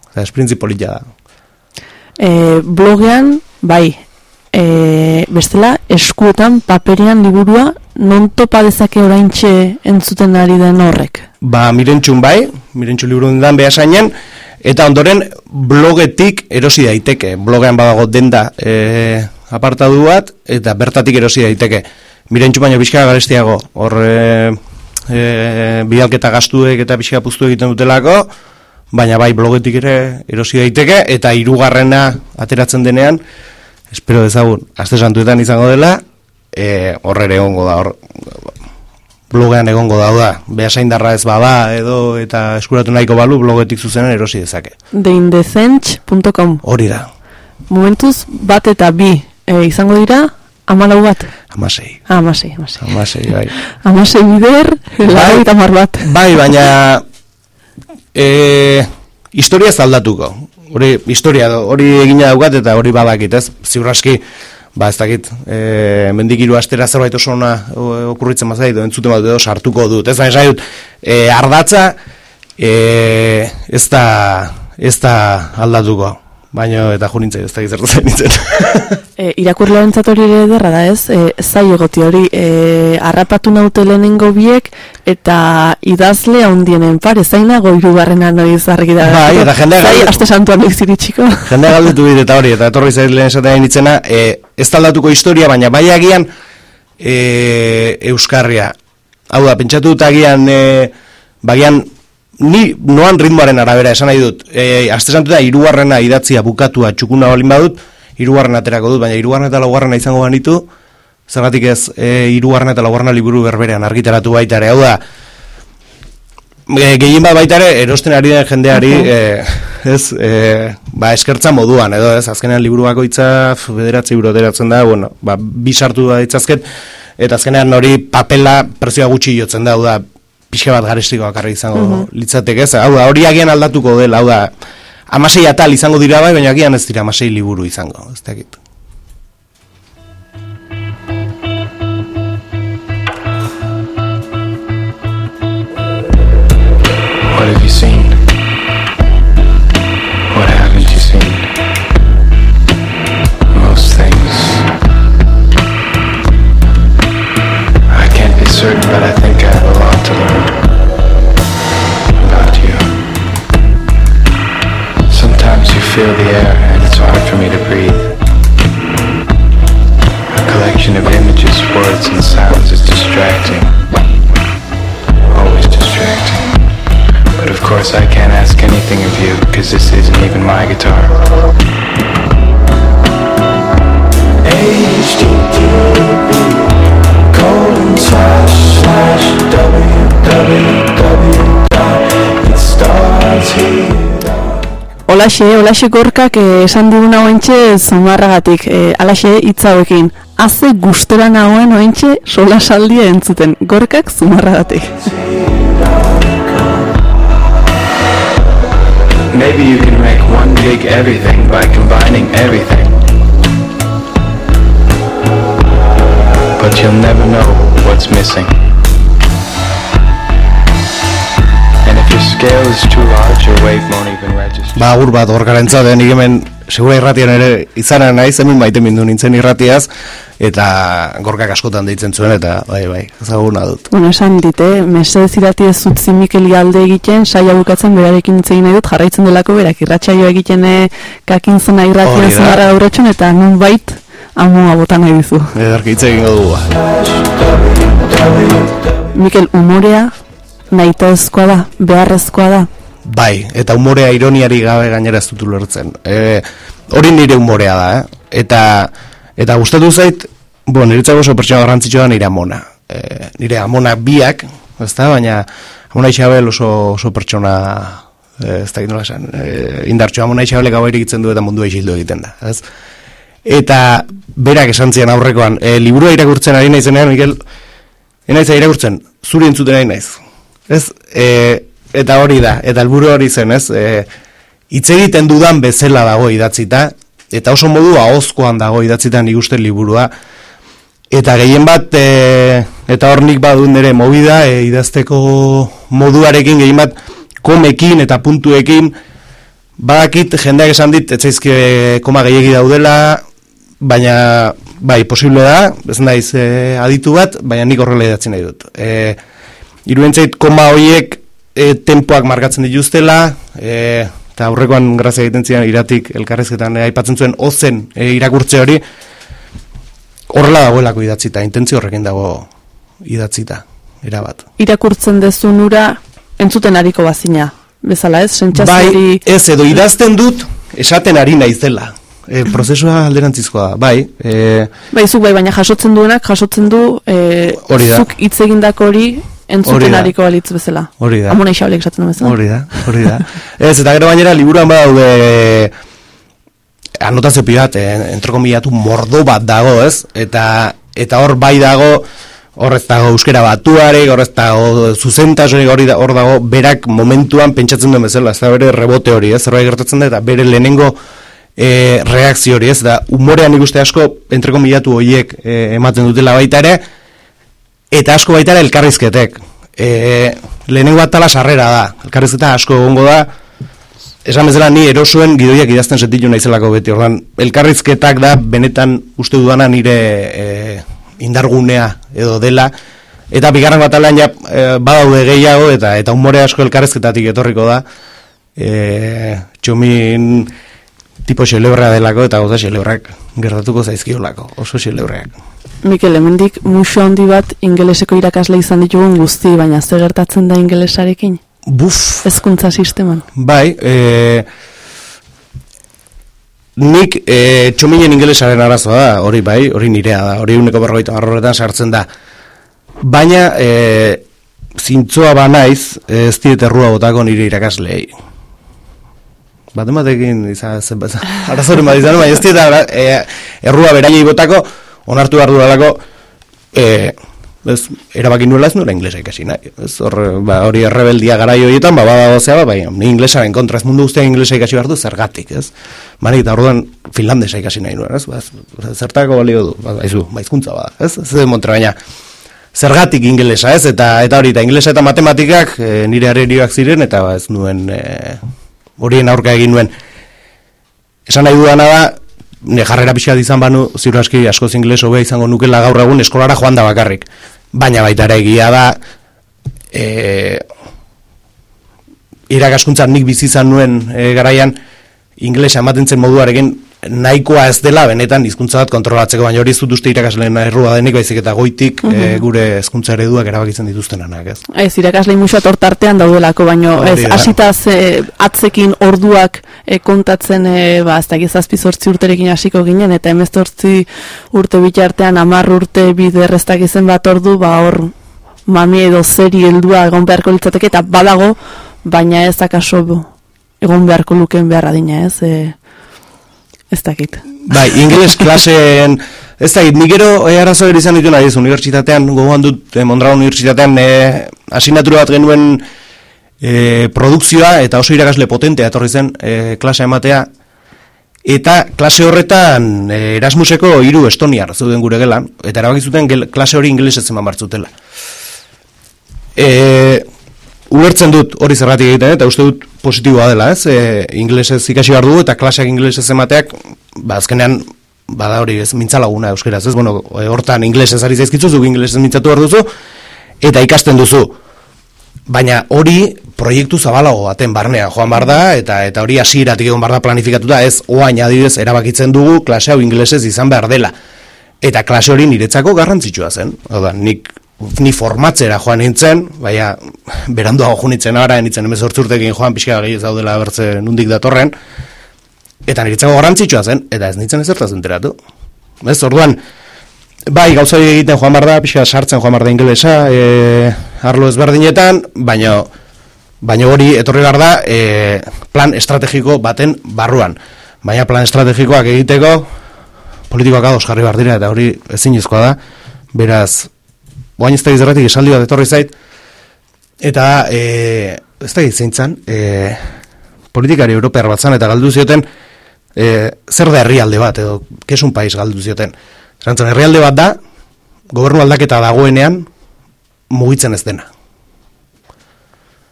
eta esprintzi polita da. E, blogean, bai, e, bestela, eskuetan, paperian liburua, non topa dezake oraintxe entzuten ari den horrek? Ba, mirentxun bai, mirentxu liburu dan behasainen, eta ondoren blogetik erosi daiteke. Blogean badago denda e, apartadu bat, eta bertatik erosi daiteke. Mirentxu baino pixka garestiago, hor e, e, bidalketa gastuek eta pixka puztu egiten dutelako, baina bai blogetik ere erosi daiteke, eta hirugarrena ateratzen denean, espero dezagun, aste santuetan izango dela, e, horre egongo da, hor, blogean egongo da, da, behasaindarra ez bada, edo, eta eskuratu nahiko balu, blogetik zuzenen erosi dezake. Deindecentx.com Hori da, Momentuz, bat eta bi e, izango dira, amalau bat. amasei, Ah, amasei, amasei. amasei, bai. Amasei bider, mar bat. Bai, baina e, historia ez aldatuko. Hori historia hori egina daukat eta hori badakit, ez? Ziur aski ba ez dakit, e, mendik hiru astera zerbait oso ona okurritzen bazait, edo entzuten bat edo sartuko dut. Ez baina esan dut, e, ardatza e, ez da ez da aldatuko. Baina eta junintzai ez dakit zertu zen nintzen. E, irakurlearentzat hori ere ederra da ez, e, zai egoti hori, e, harrapatu naute lehenengo biek, eta idazle handienen pare, zainago irugarrena noiz argi da. Bai, eta jendeak Zai, aste santuan noiz iritsiko. Jende galdetu dit eta hori, eta etorri zait lehen esaten nitzena, e, ez da aldatuko historia, baina bai agian e, Euskarria. Hau da, pentsatu dut agian, e, bagian, ni noan ritmoaren arabera esan nahi dut. E, Aste santuta, irugarrena idatzia bukatua txukuna balin badut, irugarren aterako dut, baina irugarren eta laugarrena izango banitu, zergatik ez, e, irugarren eta laugarrena liburu berberean argitaratu baita ere. Hau da, e, gehien bat baita ere, erosten ari den jendeari, e, ez, e, ba, eskertza moduan, edo ez, azkenean liburu bakoitza bederatzi euro ateratzen da, bueno, ba, bi sartu da ditzazket, eta azkenean hori papela prezioa gutxi jotzen da, da, pixka bat garestiko bakarrik izango litzateke, ez, hau da, hori agian aldatuko dela, hau da, amasei atal izango dira bai, baina agian ez dira amasei liburu izango, ez dakit. Course I can't ask anything of you, because this isn't even my guitar. Olaxe, olaxe gorkak eh, esan diguna oentxe zumarragatik, eh, alaxe hitz hauekin. Haze gustera nagoen oentxe sola saldia entzuten, gorkak zumarragatik. Maybe you can make one big everything by combining everything. But you'll never know what's missing. And if your scale is too large, your weight won't even register. Ba, agur bat gorkarentzat, eh, hemen segura irratian ere izanen naiz, hemen maite mindu nintzen irratiaz, eta gorkak askotan deitzen zuen, eta bai, bai, ezaguna dut. Bueno, esan dit, eh, mesedez irati ez utzi Mikeli alde egiten, saia bukatzen berarekin hitz egin nahi dut, jarraitzen delako berak irratsaio egiten eh, kakintzena Hori irratian da. zumarra gaurretxon, eta nun bait amua bota nahi dizu. Ederki hitz egingo dugu. Mikel, umorea nahitaezkoa da, beharrezkoa da. Bai, eta umorea ironiari gabe gainera ez dut ulertzen. E, hori nire umorea da, eh? Eta, eta gustatu zait, bo, niretzako oso pertsona garrantzitsua da nire amona. E, nire amona biak, ez da, baina amona isabel oso, oso pertsona, e, ez da nola esan, e, indartxo amona isabelek hau irikitzen du eta mundua isildu egiten da, ez? Eta berak esan zian aurrekoan, e, liburua irakurtzen ari naizenean, Mikel, enaiza irakurtzen, zuri entzuten ari naiz. Ez, e, eta hori da, eta helburu hori zen, ez? E, hitz egiten dudan bezala dago idatzita, eta oso modu ahozkoan dago idatzita nik uste liburua. Eta gehien bat, e, eta hor nik badun nire movida, e, idazteko moduarekin gehien bat, komekin eta puntuekin, badakit jendeak esan dit, etzaizke koma gehiagi daudela, baina, bai, posible da, ez naiz e, aditu bat, baina nik horrela idatzi nahi dut. E, Iruentzait koma hoiek e, tempoak markatzen dituztela, e, eta aurrekoan grazia egiten zian iratik elkarrezketan e, aipatzen zuen ozen e, irakurtze hori, horrela dagoelako idatzita, intentzio horrekin dago idatzita, erabat. Irakurtzen dezun ura entzuten ariko bazina. bezala ez, Bai, sentsazioari ez edo idazten dut esaten ari naizela. E, prozesua alderantzizkoa, bai. E, Bai, zuk bai, baina jasotzen duenak, jasotzen du e, Hori da. zuk hitz egindako Hori entzuten ariko balitz bezala. Hori da. Amona isablek esaten du bezala. hori da, hori da. ez, eta gero gainera liburuan badaude anotazio pilat, eh, entrokomilatu mordo bat dago, ez? Eta, eta hor bai dago, hor ez dago euskera batuarek, hor ez dago zuzentasunik hori da, hor dago berak momentuan pentsatzen duen bezala, ez da bere rebote hori, ez? Zerbait gertatzen da, eta bere lehenengo e, reakzio hori, ez? Da, umorean ikuste asko entrekomilatu horiek e, ematen dutela baita ere, eta asko baita ere elkarrizketek. E, lehenengo atala sarrera da, elkarrizketa asko egongo da, esan bezala ni erosoen gidoiak idazten sentitu naizelako beti, ordan elkarrizketak da benetan uste dudana nire e, indargunea edo dela, eta bigarren atalean ja e, badaude gehiago, eta eta umore asko elkarrizketatik etorriko da, e, txomin tipo xelebrea delako, eta gauza xelebrak gertatuko zaizkiolako, oso xelebreak. Mikel, hemendik muxo handi bat ingeleseko irakasle izan ditugun guzti, baina zer gertatzen da ingelesarekin? Buf! Hezkuntza sisteman. Bai, e, nik e, txominen ingelesaren arazoa da, hori bai, hori nirea da, hori uneko berrogeita marroretan sartzen da. Baina, e, zintzoa ba naiz, ez diet errua botako nire irakaslei. Baten batekin, izan, zen, arazoren bat izan, baina ez diet ara- e, errua beraiei botako, onartu behar dudalako, e, ez, erabaki nuela ez nuela inglesa ikasi nahi. Ez, hor, ba, hori errebeldia garai horietan, ba, badago zea, ba, bai, ni inglesaren kontra, ez mundu guztia inglesa ikasi behar du, zergatik, ez? Bani, eta orduan finlandesa ikasi nahi nuen, ez? Ba, ez, zertako balio du, ba, baizu, baizkuntza bada, ez? Ez den montra, baina, zergatik ingelesa, ez? Eta eta hori, eta ingelesa eta matematikak e, nire arerioak ziren, eta ba, ez nuen, e, horien aurka egin nuen. Esan nahi dudana da, ne jarrera pixka izan banu, ziur aski askoz ingles hobea izango nukela gaur egun eskolara joan da bakarrik. Baina baita ere egia da, e, irakaskuntzan nik bizi izan nuen e, garaian, inglesa ematen zen moduarekin nahikoa ez dela benetan hizkuntza bat kontrolatzeko, baina hori ez dut uste irakasleen errua denik baizik eta goitik e, gure hezkuntza ereduak erabakitzen dituztenanak, ez? Ez, irakaslei muxo tortartean daudelako, baino ez, hasita ze atzekin orduak e, kontatzen, e, ba, ez dakit zazpi zortzi urterekin hasiko ginen, eta emezortzi urte bitartean amar urte bider ez dakizen bat ordu, ba, hor mami edo zeri heldua egon beharko litzateke, eta badago, baina ez akaso egon beharko luken beharra dina, ez, e, ez dakit. Bai, ingeles klaseen, ez da, nik gero e, arazo ere izan ditu nahi unibertsitatean, gogoan dut, e, Mondragon unibertsitatean, e, asignatura bat genuen e, produkzioa, eta oso irakasle potentea etorri zen e, klase ematea, eta klase horretan e, Erasmuseko hiru estoniar zeuden gure gelan, eta erabaki zuten gel, klase hori ingelesez eman bartzutela. E, ulertzen dut hori zergatik egiten, eta uste dut positiboa dela, ez? E, inglesez ikasi behar dugu, eta klaseak inglesez emateak, ba, azkenean, bada hori ez, mintzalaguna euskeraz, ez? Bueno, e, hortan inglesez ari zaizkitzu, zuk inglesez mintzatu behar duzu, eta ikasten duzu. Baina hori proiektu zabalago baten barnean joan bar da, eta eta hori hasieratik egon bar da planifikatuta, ez oain adibidez erabakitzen dugu klase hau inglesez izan behar dela. Eta klase hori niretzako garrantzitsua zen. Oda, nik ni formatzera joan nintzen, baina beranduago junitzen ara, nintzen emezortzurtekin joan pixka gehi ez daudela bertze nundik datorren, eta niretzako garrantzitsua zen, eta ez nintzen ezertaz enteratu. Ez, orduan, bai, gauza egiten joan bar da, pixka sartzen joan bar da ingelesa, e, arlo ezberdinetan, baina baina hori etorri behar da e, plan estrategiko baten barruan. Baina plan estrategikoak egiteko politikoak ados jarri behar dira, eta hori ezinezkoa da, beraz, Oain ez da izerratik esaldi bat etorri zait, eta e, ez da izeintzan, e, politikari europear bat zan, eta galdu zioten, e, zer da herrialde bat, edo kesun pais galdu zioten. Zantzen, herrialde bat da, gobernu aldaketa dagoenean, mugitzen ez dena.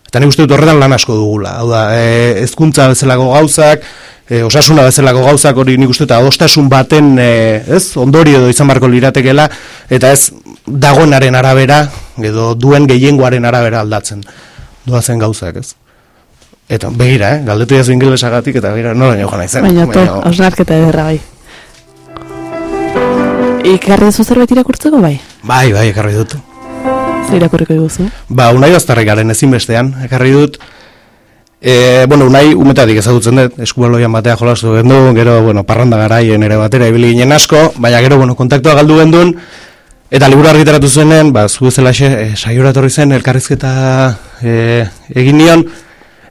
Eta nik uste dut horretan lan asko dugula. Hau da, e, ezkuntza bezalako gauzak, e, osasuna bezalako gauzak hori nik uste dut adostasun baten, e, ez, ondorio edo izan barko liratekela, eta ez dagoenaren arabera, edo duen gehiengoaren arabera aldatzen doazen gauzak, ez. Eta begira, eh, galdetu jazu ingelesagatik, eta begira, nola nio jana izan. Baina, to, hausnarketa ederra bai. Ikarri duzu zerbait irakurtzeko bai? Bai, bai, ekarri dut. Zer irakurriko diguzu? Ba, unai baztarrekaren ezinbestean, ekarri dut, E, bueno, unai umetatik ezagutzen dut, eskubaloian batea jolastu gendu, gero, bueno, parranda garaien ere batera ibili ginen asko, baina gero, bueno, kontaktua galdu gendun, eta liburu argitaratu zenen, ba, zu bezalaxe, e, saiora etorri zen, elkarrizketa e, egin nion,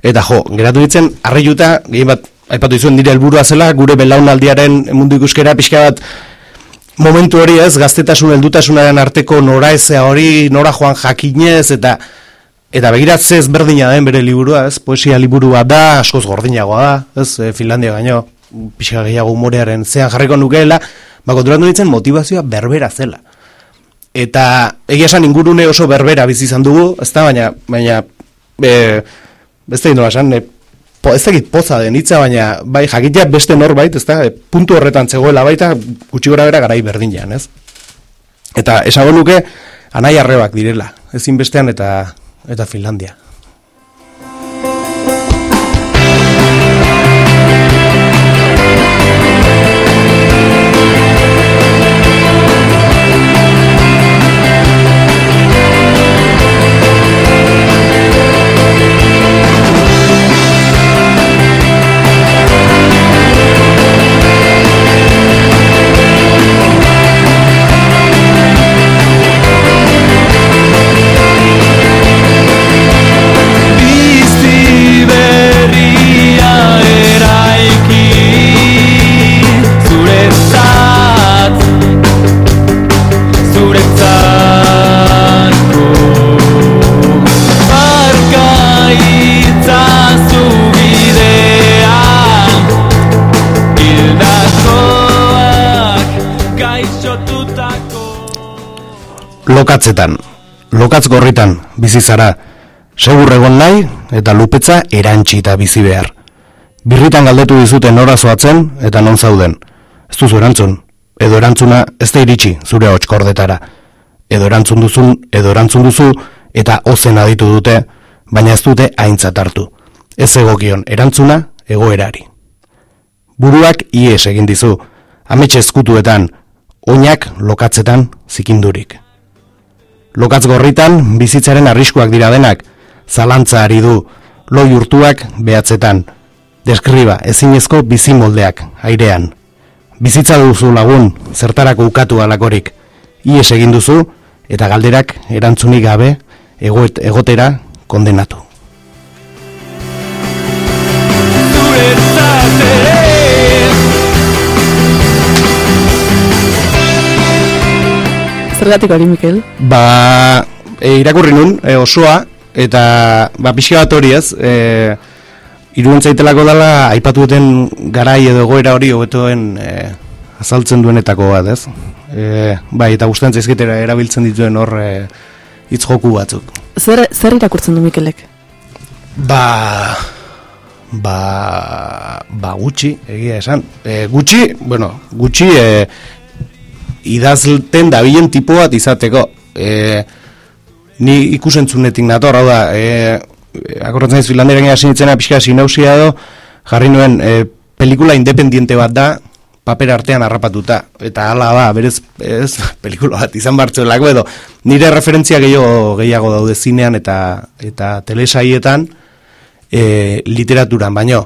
eta jo, geratu ditzen, arreiuta, gehien bat, aipatu izuen nire helburua zela, gure belaunaldiaren mundu ikuskera pixka bat, momentu hori ez, gaztetasun heldutasunaren arteko nora ezea hori, nora joan jakinez, eta eta begiratzez berdina den bere liburua, ez, poesia liburua da, askoz gordinagoa da, ez, e, Finlandia gaino, pixka gehiago humorearen zean jarriko nukeela, ba, konturatu nintzen motivazioa berbera zela. Eta egia esan ingurune oso berbera bizi izan dugu, ez da, baina, baina, e, beste gindola esan, e, po, ez dakit poza den hitza, baina, bai, jakitea beste norbait, ez da, e, puntu horretan zegoela baita, gutxi gora bera garai berdinean, ez? Eta esango nuke, anai arrebak direla, ezinbestean eta eta Finlandia. Lokatzetan, lokatz gorritan, bizi zara, segur egon nahi eta lupetza erantxita bizi behar. Birritan galdetu dizute nora zoatzen eta non zauden. Ez duzu erantzun, edo erantzuna ez da iritsi zure hotskordetara. Edo erantzun duzun, edo erantzun duzu eta ozen aditu dute, baina ez dute aintzat hartu. Ez egokion erantzuna egoerari. Buruak ies egin dizu, ametxe ezkutuetan, oinak lokatzetan zikindurik. Lokatz gorritan bizitzaren arriskuak dira denak, zalantza ari du, loi urtuak behatzetan, deskriba ezinezko bizimoldeak airean. Bizitza duzu lagun, zertarako ukatu alakorik, ies egin duzu eta galderak erantzunik gabe egoet, egotera kondenatu. Zergatik hori, Mikel? Ba, e, irakurri nun, e, osoa, eta ba, pixka bat hori ez, e, irudentzaitelako dela, aipatu duten garai edo goera hori hobetoen e, azaltzen duenetako bat ez. E, bai, eta guztan zaizketera erabiltzen dituen hor e, hitz joku batzuk. Zer, zer irakurtzen du Mikelek? Ba, ba, ba gutxi, egia esan. E, gutxi, bueno, gutxi e, idazten dabilen tipo bat izateko. E, ni ikusentzunetik nator, hau da, e, akordatzen ez Finlandiaren hasi nintzena pixka sinausia edo, jarri nuen e, pelikula independiente bat da, paper artean harrapatuta. Eta hala da, berez, ez, pelikula bat izan bartzuelako edo, nire referentzia gehiago, gehiago daude zinean eta eta telesaietan, e, literaturan, baino,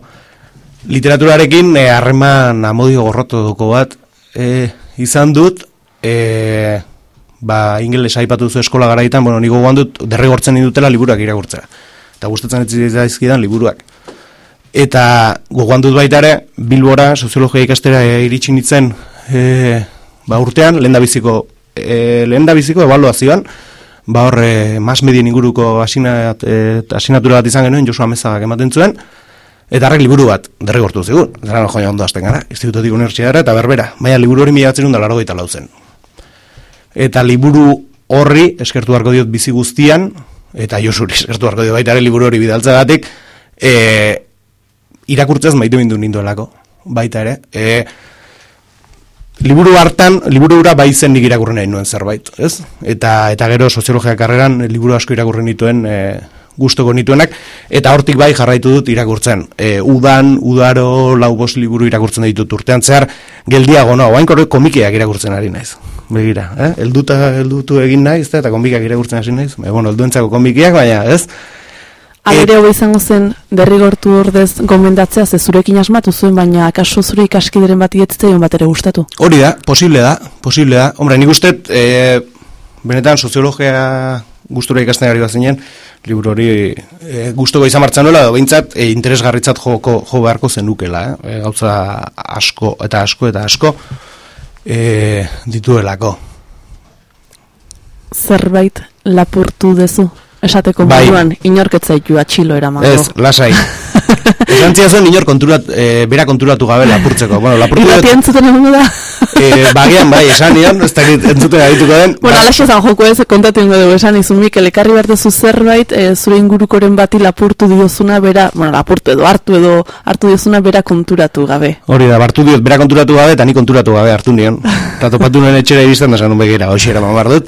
literaturarekin e, harreman amodio gorrotuko bat e, izan dut, e, ba, ingeles aipatu zu eskola garaitan, bueno, niko gogoan dut derrigortzen ditutela liburuak irakurtzea. Eta gustatzen ez zaizkidan liburuak. Eta gogoan dut baita ere, Bilbora soziologia ikastera e, iritsi nintzen e, ba, urtean, lehen biziko, e, lehen biziko evaluazioan, ba hor, e, mas medien inguruko asinat, e, asinatura bat izan genuen, Josua Mezagak ematen zuen, eta harrek liburu bat derrigortu zigun, gara joia ondo hasten gara, institutotik unibertsitatera eta berbera, baina liburu hori mila batzen da laro lau zen. Eta liburu horri eskertu beharko diot bizi guztian, eta Josuri eskertu beharko diot baita ere liburu hori bidaltzagatik, e, irakurtzez maitu bindu ninduelako, baita ere. E, liburu hartan, liburu hura bai zen nik irakurri nahi nuen zerbait, ez? Eta, eta gero soziologia karreran liburu asko irakurri nituen e, gustoko nituenak, eta hortik bai jarraitu dut irakurtzen. E, udan, udaro, lau bost liburu irakurtzen ditut urtean zehar, geldiago, no, korre komikeak irakurtzen ari naiz. Begira, eh? Elduta, eldutu egin naiz, eta komikeak irakurtzen hasi naiz. E, bueno, elduentzako komikiak, baina, ez? Agere hau izango zen derrigortu ordez gomendatzea, ze zurekin asmatu zuen, baina akaso zure ikaskideren bat ietzeion bat ere gustatu. Hori da, posible da, posible da. Hombre, nik uste, e, benetan soziologia gustura ikasten ari bazinen, liburu hori e, gustuko izan martzan nola, edo behintzat e, interesgarritzat joko, jo beharko zenukela, eh? E, gauza asko eta asko eta asko e, dituelako. Zerbait lapurtu dezu, esateko Bai. moduan, inorketzaitu atxilo eramango. Ez, lasai. Esan zuen inor konturat, e, bera konturatu gabe lapurtzeko. Bueno, lapurtu Irrati entzuten egongo da? e, bagian bai, esan nion, ez dakit entzuten arituko den. Bueno, ba- alaxe zan joko ez, kontatu ingo dugu, esan izun Mikel, ekarri behar duzu zerbait, e, zure ingurukoren bati lapurtu diozuna bera, bueno, lapurtu edo, hartu edo, hartu diozuna bera konturatu gabe. Hori da, bartu diot, bera konturatu gabe, eta ni konturatu gabe hartu nion. Eta topatu nuen etxera iristen da zanun begira, hoxe eraman dut.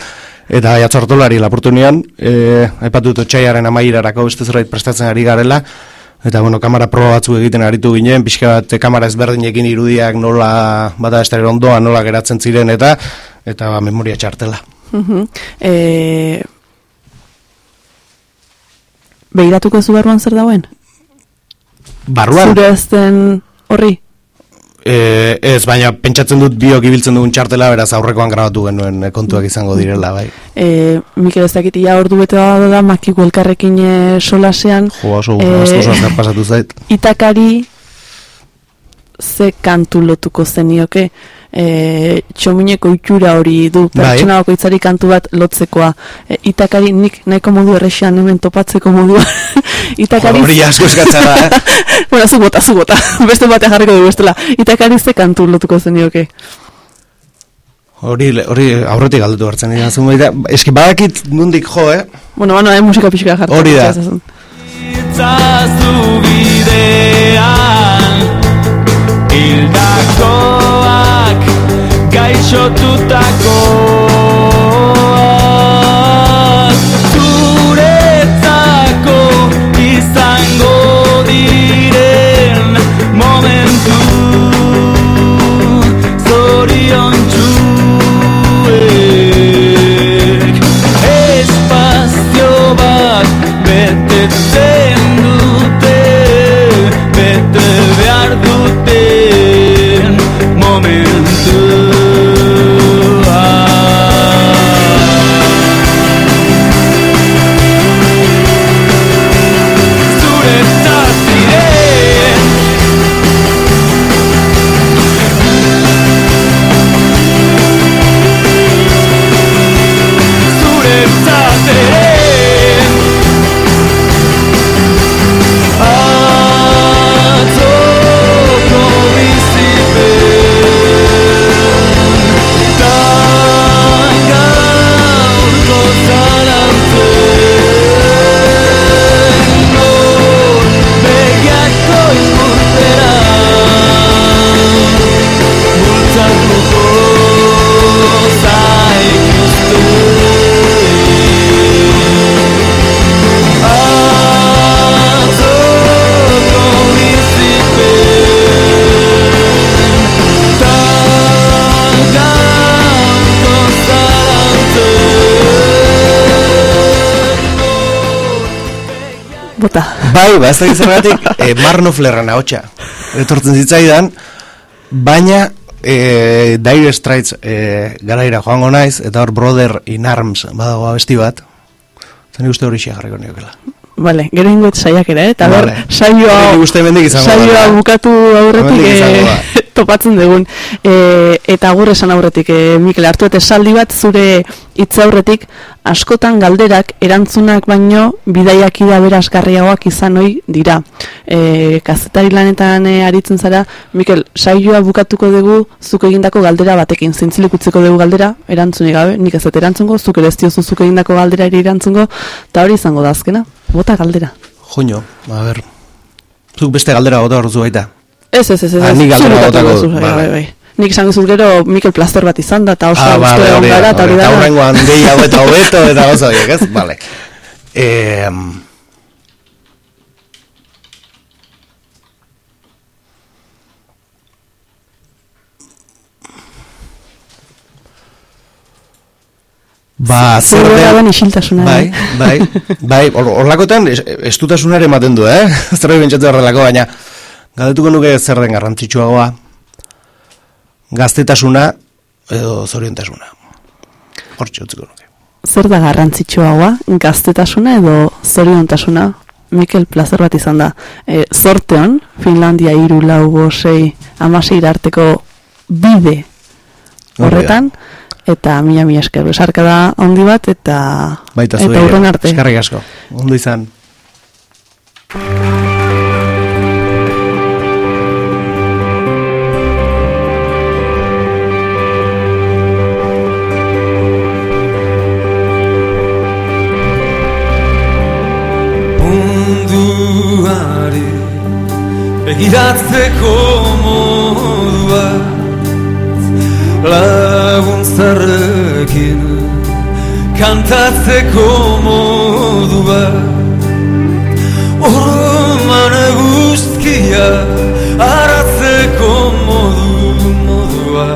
Eta jatzortolari lapurtu nion, e, aipatu dut otxaiaren amairarako beste zerbait prestatzen ari garela, eta bueno, kamera proba batzu egiten aritu ginen, pixka bat kamera ezberdinekin irudiak nola, bada estare ondoa nola geratzen ziren, eta eta ba, memoria txartela. Mhm. e, Begiratuko zu barruan zer dagoen? Barruan? Zure ezten horri? E, ez, baina pentsatzen dut biok ibiltzen dugun txartela, beraz aurrekoan grabatu genuen e, kontuak izango direla, bai. E, Mikel ez dakit, ia ordu bete da da, makiko elkarrekin e, solasean. Jo, oso, e, pasatu zait. Itakari ze kantu lotuko zenioke e, txomineko itxura hori du Bai. pertsona bakoitzari kantu bat lotzekoa e, itakari nik nahiko modu errexean hemen topatzeko modua itakari Hori asko eskatza da, eh? bueno, zu bota, zu bota beste batea jarriko dugu bestela itakari ze kantu lotuko zenioke Hori, hori aurretik galdutu hartzen dira zuen baita. Eski badakit nundik jo, eh? bueno, bueno, eh, musika pixka jartzen Hori da. Itzazu bidean Hildakoak gaixotutakoak Zuretzako izango diren momentu Zorion Espazio bat betetzen Bai, ba, ez da gizarratik, e, Marnoflerran ahotsa. Etortzen zitzaidan, baina e, Dire Straits e, garaira joango naiz, eta hor Brother in Arms badago abesti bat. Zani uste hori jarriko niokela. Vale, gero ingoet saiakera, eh? Eta ber, Vale. saioa, da, saioa eh? bukatu aurretik da. topatzen dugun. E, eta agur esan aurretik, e, Mikel, hartu eta esaldi bat zure hitz aurretik, askotan galderak erantzunak baino bidaiakida berazgarriagoak izan ohi dira. E, kazetari lanetan e, aritzen zara, Mikel, saioa bukatuko dugu zuk egindako galdera batekin, zintzilik utziko dugu galdera, erantzunik gabe, nik ez erantzungo, zuk ere ez diozu zuk egindako galdera ere erantzungo, eta hori izango da azkena, bota galdera. Joño, a ber. Zuk beste galdera bota hor zuaita. Ez, ez, ez, ez. Ah, zu galdera duzu, dut, bai, bai, bai. Nik izango zut gero Mikel Plaster bat izan da, eta oso Ah, vale, hori da, eta da. horrengoan gehiago eta hobeto eta gauza horiek, ez? Vale. Eh, Ba, zer den- den isiltasuna. Bai, eh? bai, bai, hor- horlakotan es- estutasunare ematen du, eh? Zerbait bentsatu horrelako, baina galdetuko nuke zer den garrantzitsuagoa gaztetasuna edo zoriontasuna. Hortxe utziko nuke. Zer da garrantzitsuagoa, gaztetasuna edo zoriontasuna? Mikel, plazer bat izan da. E, zorteon, Finlandia iru, lau, bo, sei, amasei arteko bide horretan, eta mila mila esker. Besarka da handi bat, eta, Baita eta hurren arte. Eskerrik asko. Ondo izan. munduari begiratzeko modua laguntzarrekin kantatzeko modua orman guztia aratzeko modu modua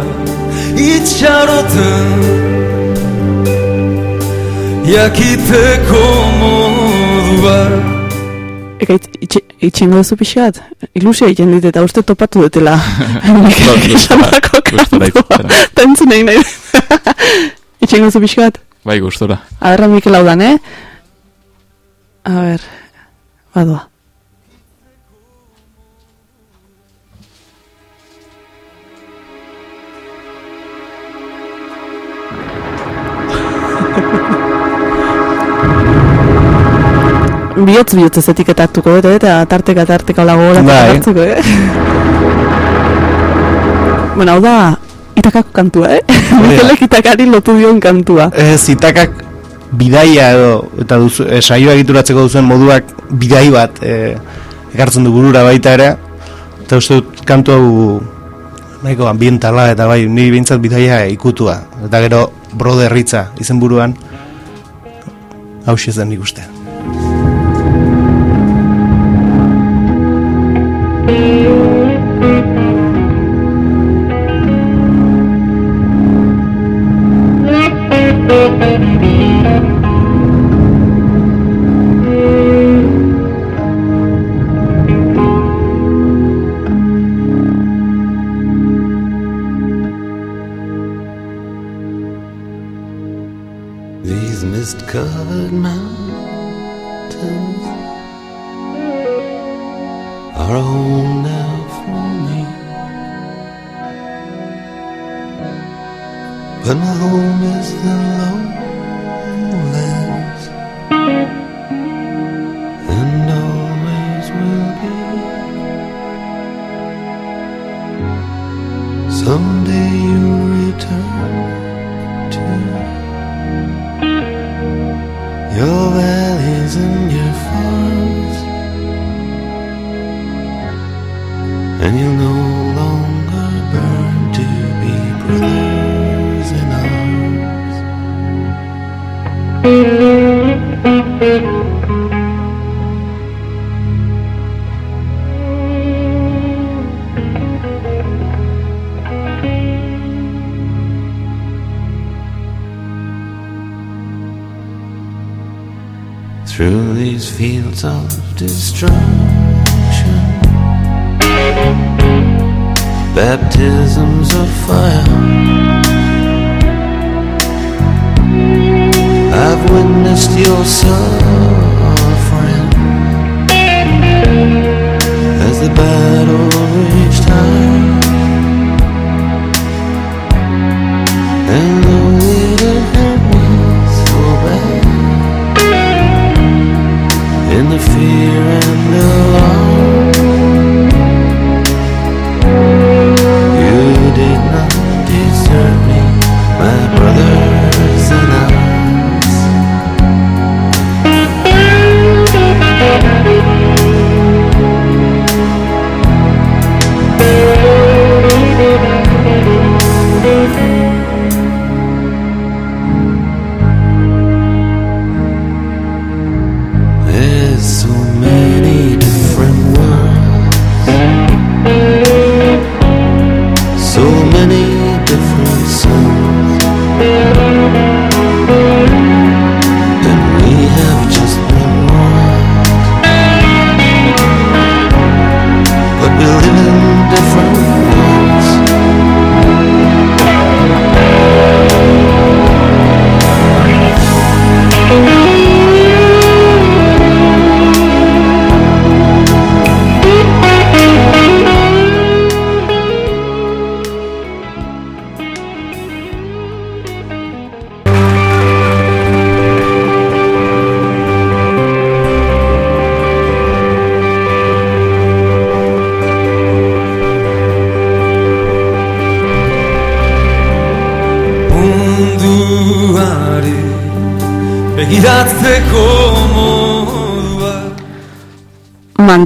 itxaroten jakiteko modua Eka itx- itx- itxingo duzu pixka bat? Ilusia egiten dit eta uste topatu dutela. Mikel esandako Gustora kantua. Eta entzun egin nahi. Itxingo duzu pixka bat? Bai, gustora. Agarra Mikel hau dan, eh? A ber, badoa. Bihotz bihotz ez etiketatuko dut, eh? eta tarteka tarteka lago Bai. eh? bueno, hau da, itakako kantua, eh? Mikelek itakari lotu dion kantua. Ez, itakak bidaia edo, eta duzu, e, saioa egituratzeko duzuen moduak bidai bat e, ekartzen du burura baita ere, eta uste dut kantu hau nahiko ambientala eta bai, ni behintzat bidaia ikutua. Eta gero brother ritza izen buruan, hau zen nik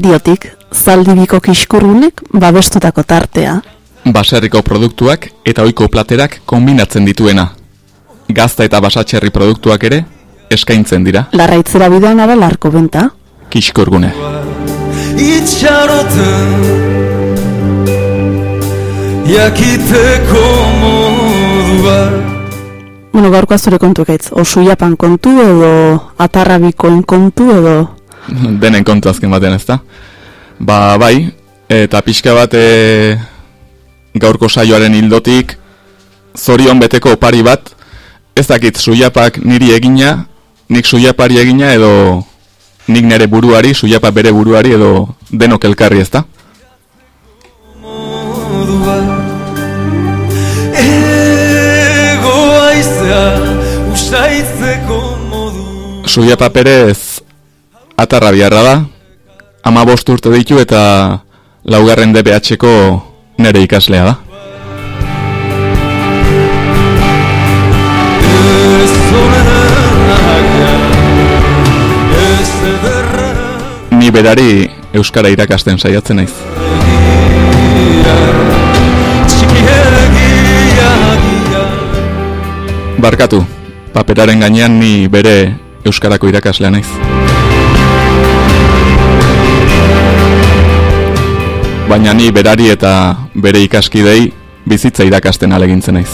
Mandiotik, zaldibiko kiskurrunek babestutako tartea. Baserriko produktuak eta ohiko platerak kombinatzen dituena. Gazta eta basatxerri produktuak ere eskaintzen dira. Larraitzera bidean ara larko benta. Kiskurgune. itxaroten jakiteko modua Bueno, gaurkoa zure kontu ekaitz. Osu japan kontu edo atarrabikoen kontu edo... Denen kontu azken batean ez da. Ba, bai, eta pixka bat e, gaurko saioaren hildotik zorion beteko opari bat, ez dakit suiapak niri egina, nik suiapari egina edo nik nere buruari, suiapa bere buruari edo denok elkarri ez da. modua Ego atarra biharra da, ama bost urte ditu eta laugarren DBH-ko nere ikaslea da. Ni berari euskara irakasten saiatzen naiz. Barkatu, paperaren gainean ni bere euskarako irakaslea naiz. Baina ni berari eta bere ikaskidei bizitza irakasten alegintzen naiz.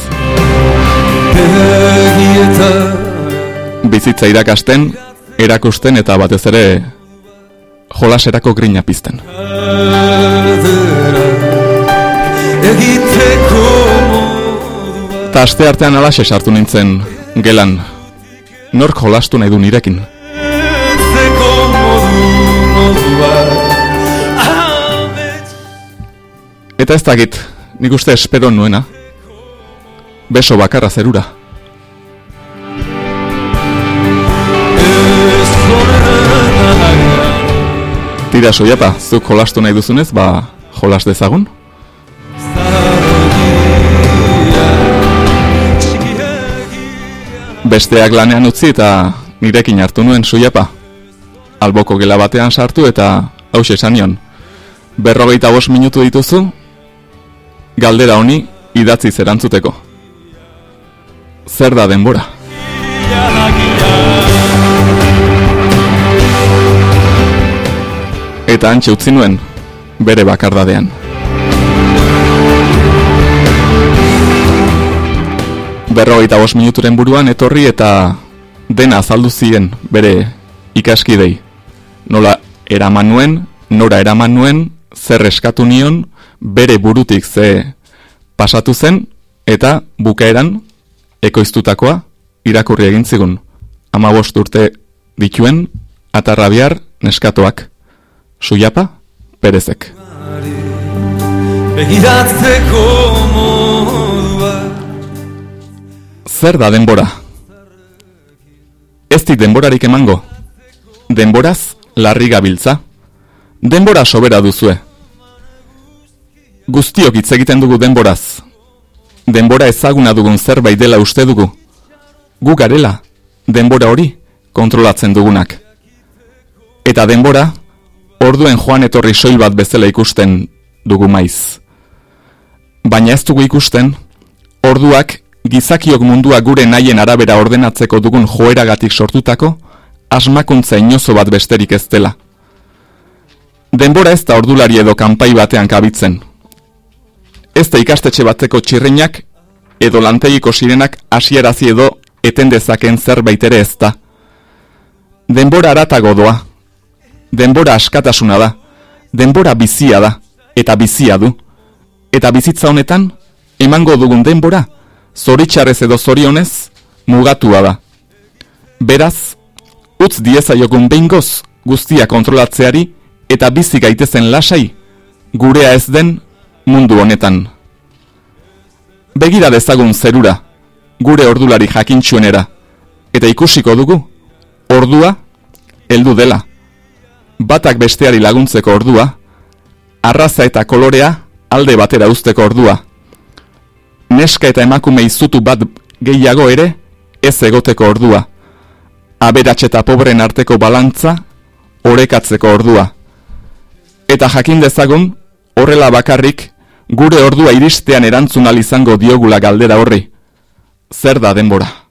Bizitza irakasten, erakusten eta batez ere jolaserako grina pizten. Erdera Egiteko modua Ta aste artean alaxe sartu nintzen gelan. Nork jolastu nahi du nirekin. Egiteko modu modua Eta ez dakit, nik uste espero nuena. Beso bakarra zerura. Tira soiapa, zuk jolastu nahi duzunez, ba, jolas dezagun. Besteak lanean utzi eta nirekin hartu nuen soiapa. Alboko gela batean sartu eta hause esan nion. Berrogeita bost minutu dituzu, galdera honi idatzi zerantzuteko. Zer da denbora? Eta antxe utzi nuen, bere bakardadean. Berrogeita bost minuturen buruan etorri eta dena azaldu zien bere ikaskidei. Nola eraman nuen, nora eraman nuen, zer eskatu nion, bere burutik ze pasatu zen, eta bukaeran ekoiztutakoa irakurri egin zigun. Ama urte dituen, atarra bihar neskatoak. Suiapa, perezek. Begiratzeko modua Zer da denbora? Ez dit denborarik emango. Denboraz larri gabiltza. Denbora sobera duzue. Guztiok hitz egiten dugu denboraz. Denbora ezaguna dugun zerbait dela uste dugu. Gu garela, denbora hori kontrolatzen dugunak. Eta denbora, orduen joan etorri soil bat bezala ikusten dugu maiz. Baina ez dugu ikusten, orduak gizakiok mundua gure nahien arabera ordenatzeko dugun joeragatik sortutako, asmakuntza inozo bat besterik ez dela. Denbora ez da ordulari edo kanpai batean kabitzen. Ez da ikastetxe bateko txirrinak edo lantegiko sirenak hasierazi edo eten dezaken zerbait ere ez da. Denbora aratago doa. Denbora askatasuna da. Denbora bizia da. Eta bizia du. Eta bizitza honetan, emango dugun denbora, zoritxarrez edo zorionez, mugatua da. Beraz, utz diezaiogun behingoz guztia kontrolatzeari eta bizi gaitezen lasai, gurea ez den mundu honetan. Begira dezagun zerura, gure ordulari jakintxuenera, eta ikusiko dugu, ordua, heldu dela. Batak besteari laguntzeko ordua, arraza eta kolorea alde batera uzteko ordua. Neska eta emakume izutu bat gehiago ere, ez egoteko ordua. aberats eta pobren arteko balantza orekatzeko ordua. Eta jakin dezagun, horrela bakarrik, gure ordua iristean erantzun izango diogula galdera horri. Zer da denbora?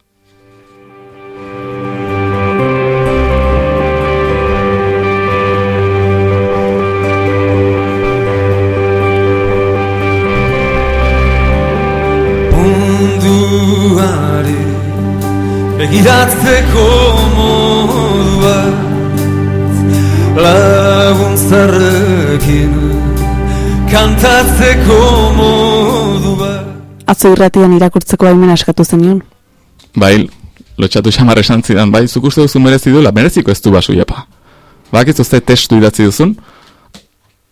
munduari begiratzeko modua laguntzarrekin kantatzeko modua Atzo irratian irakurtzeko baimena eskatu zenion. Bai, lotxatu xamar esan zidan, bai, zuk uste duzu merezi duela, mereziko ez du basu japa. Bak ez uste testu idatzi duzun,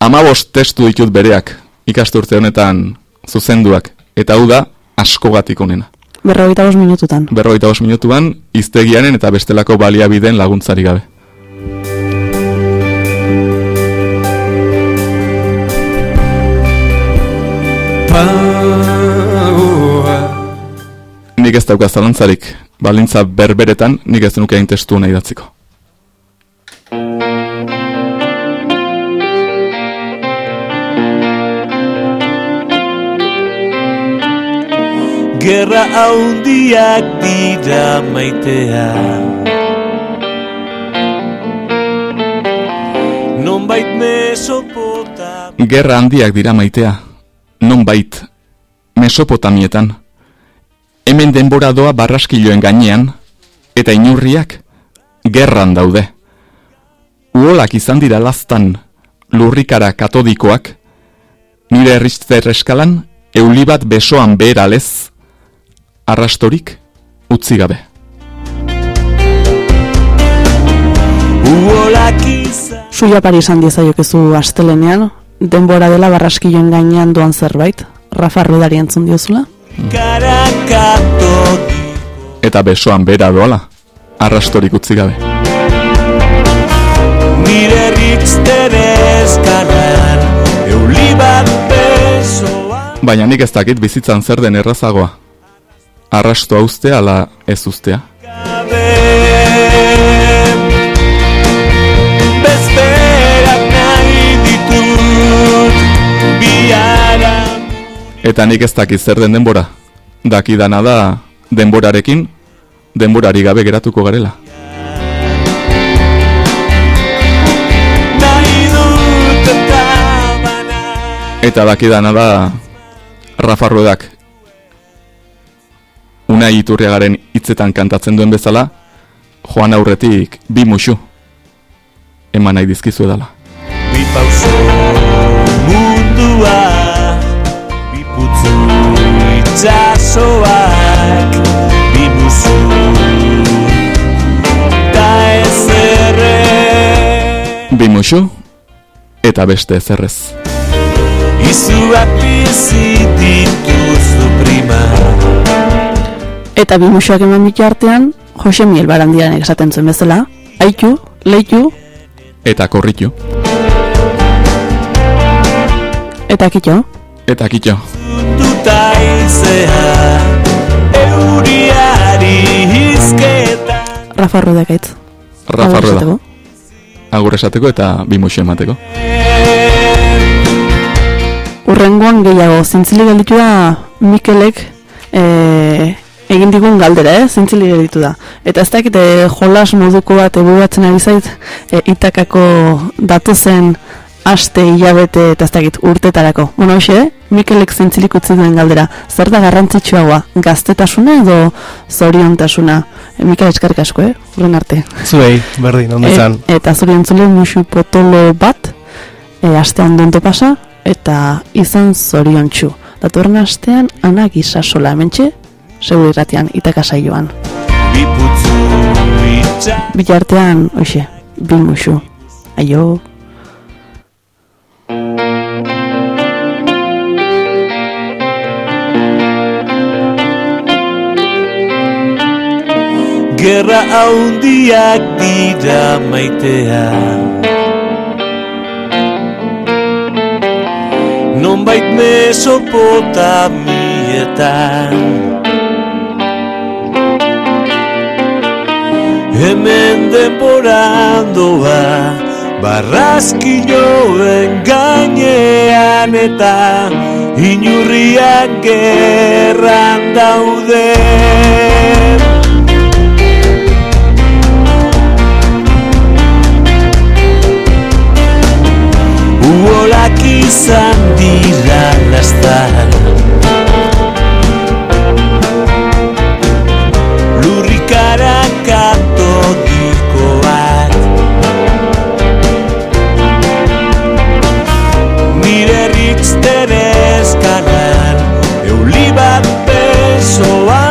amabost testu ditut bereak ikasturte honetan zuzenduak, eta hau da askogatik onena. Berrogeita bost minututan. Berrogeita bost minutuan, iztegianen eta bestelako baliabideen laguntzari gabe. Pagoa Nik ez dauka zalantzarik, balintza berberetan, nik ez nuke hain testu hona idatziko. Gerra haundiak dira maitea Nonbait mesopota Gerra handiak dira maitea, nonbait, Mesopotamietan. Hemen denbora doa barraskiloen gainean, eta inurriak gerran daude. Uolak izan dira lastan lurrikara katodikoak, nire errizter eskalan euli bat besoan beheralez, arrastorik utzi gabe. Suia pari esan diezaiokezu astelenean, denbora dela barraskiloen gainean doan zerbait, Rafa Rudari entzun diozula? Eta besoan behera doala, arrastorik utzi gabe. Nire errizter eskalan Euli bat besoa Baina nik ez dakit bizitzan zer den errazagoa. Arrasto uztea ala ez uztea. Bezperak Eta nik ez dakit zer den denbora. Dakidana da denborarekin, denborari gabe geratuko garela. Eta dakidana da Rafa Ruedak Unai Iturriagaren hitzetan kantatzen duen bezala, joan aurretik bi musu eman nahi dizkizu edala. Bi pauso mundua Bi putzu itxasoak Bi musu Ta ezerre Bi musu eta beste ezerrez. Izuak bizi dituzu prima Eta bi musuak eman bitartean, Jose Miel Barandianek esaten zuen bezala, aitu, leitu, Eta korritu. Eta kitxo. Eta kitxo. Hizketa Rafa Rudakaitz. Rafa Agur Rueda. Agur esateko eta bi musu emateko. Urrengoan gehiago, zintzili gelditu da Mikelek e, egin digun galdera, eh? zintzili gelditu da. Eta ez dakit e, jolas moduko bat ebugatzen ari zait, e, itakako datozen aste, hilabete eta ez dakit urtetarako. Bueno, hoxe, Mikelek zintzilik utzi duen galdera. Zer da garrantzitsuagoa, gaztetasuna edo zoriontasuna? E, Mikel eskarrik asko, eh? Urren arte. Zuei, berdin, ondo izan. E, eta zure entzule musu potolo bat, e, astean donto pasa, eta izan zoriontsu. Datorren astean, ana gisasola hementxe, segur irratian, itakasaioan. Bi putzu itxa Bitartean, hoxe, bi musu. Aio. Gerra haundiak dira maitea Nonbait mesopotamietan Hemen denborandoa Barrazkinoen gainean eta Inurriak gerran daude. Uolak izan dira lastan Lurrikara katolikoak ritsterezkanan Euli bat besoan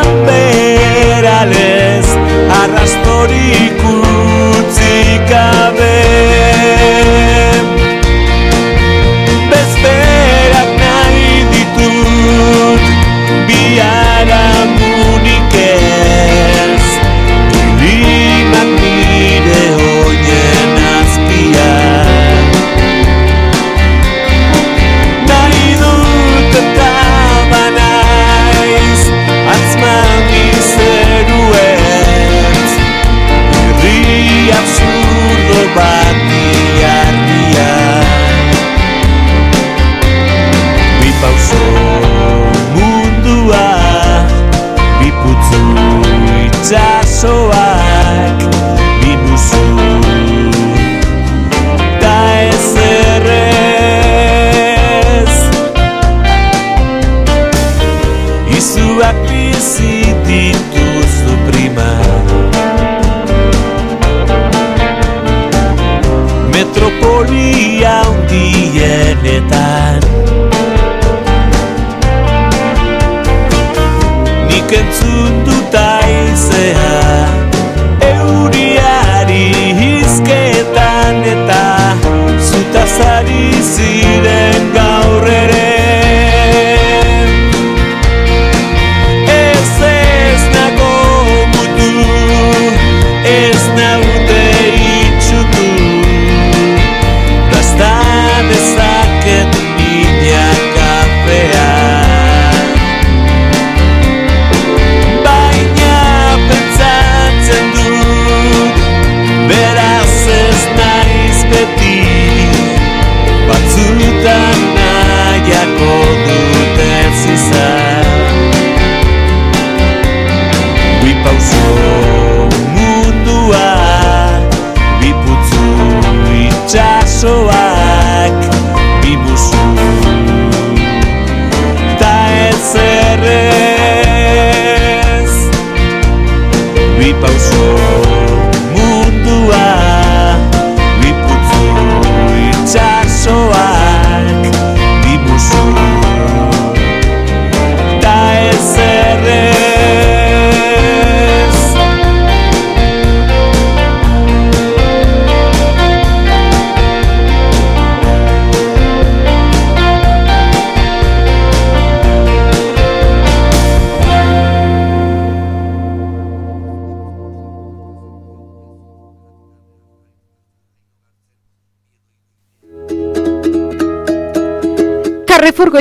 Metropolia hundienetan Nik entzun dut aizea Euriari hizketan eta Zutazari ziren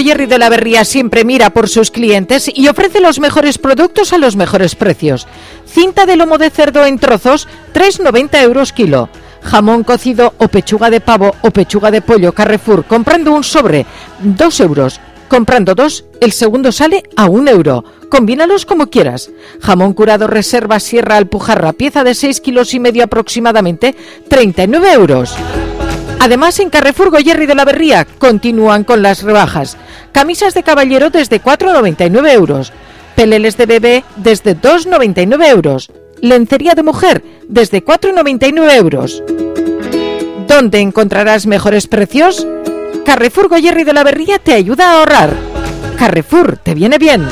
De la Berría siempre mira por sus clientes y ofrece los mejores productos a los mejores precios. Cinta de lomo de cerdo en trozos, 3,90 euros kilo. Jamón cocido o pechuga de pavo o pechuga de pollo Carrefour, comprando un sobre, 2 euros. Comprando dos, el segundo sale a un euro. Combínalos como quieras. Jamón curado reserva Sierra Alpujarra, pieza de 6 kilos y medio aproximadamente, 39 euros. Además, en Carrefour Goyerri de la Berría continúan con las rebajas. Camisas de caballero desde 4,99 euros. Peleles de bebé desde 2,99 euros. Lencería de mujer desde 4,99 euros. ¿Dónde encontrarás mejores precios? Carrefour Goyerri de la Berría te ayuda a ahorrar. Carrefour, te viene bien.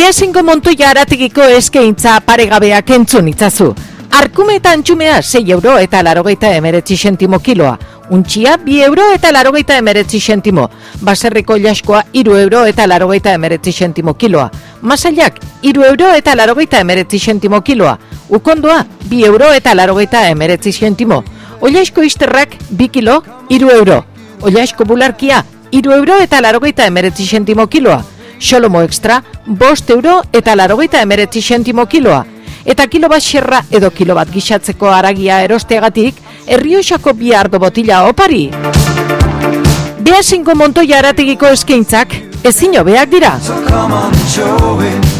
Beasingo Montoya aratigiko eskaintza paregabeak entzun itzazu. Arkume eta antxumea 6 euro eta larogeita emeretzi sentimo kiloa. Untxia 2 euro eta larogeita emeretzi sentimo. Baserriko jaskoa 3 euro eta larogeita emeretzi sentimo kiloa. Masailak 3 euro eta larogeita emeretzi sentimo kiloa. Ukondoa 2 euro eta larogeita emeretzi sentimo. Oiasko isterrak 2 kilo 3 euro. Oiasko bularkia 3 euro eta larogeita emeretzi sentimo kiloa. Xolomo extra, bost euro eta larogeita emeretzi sentimo kiloa. Eta kilo bat xerra edo kilo bat gixatzeko aragia erosteagatik, errioxako bi ardo botila opari. Beasinko montoia arategiko eskaintzak, ezin hobeak dira. So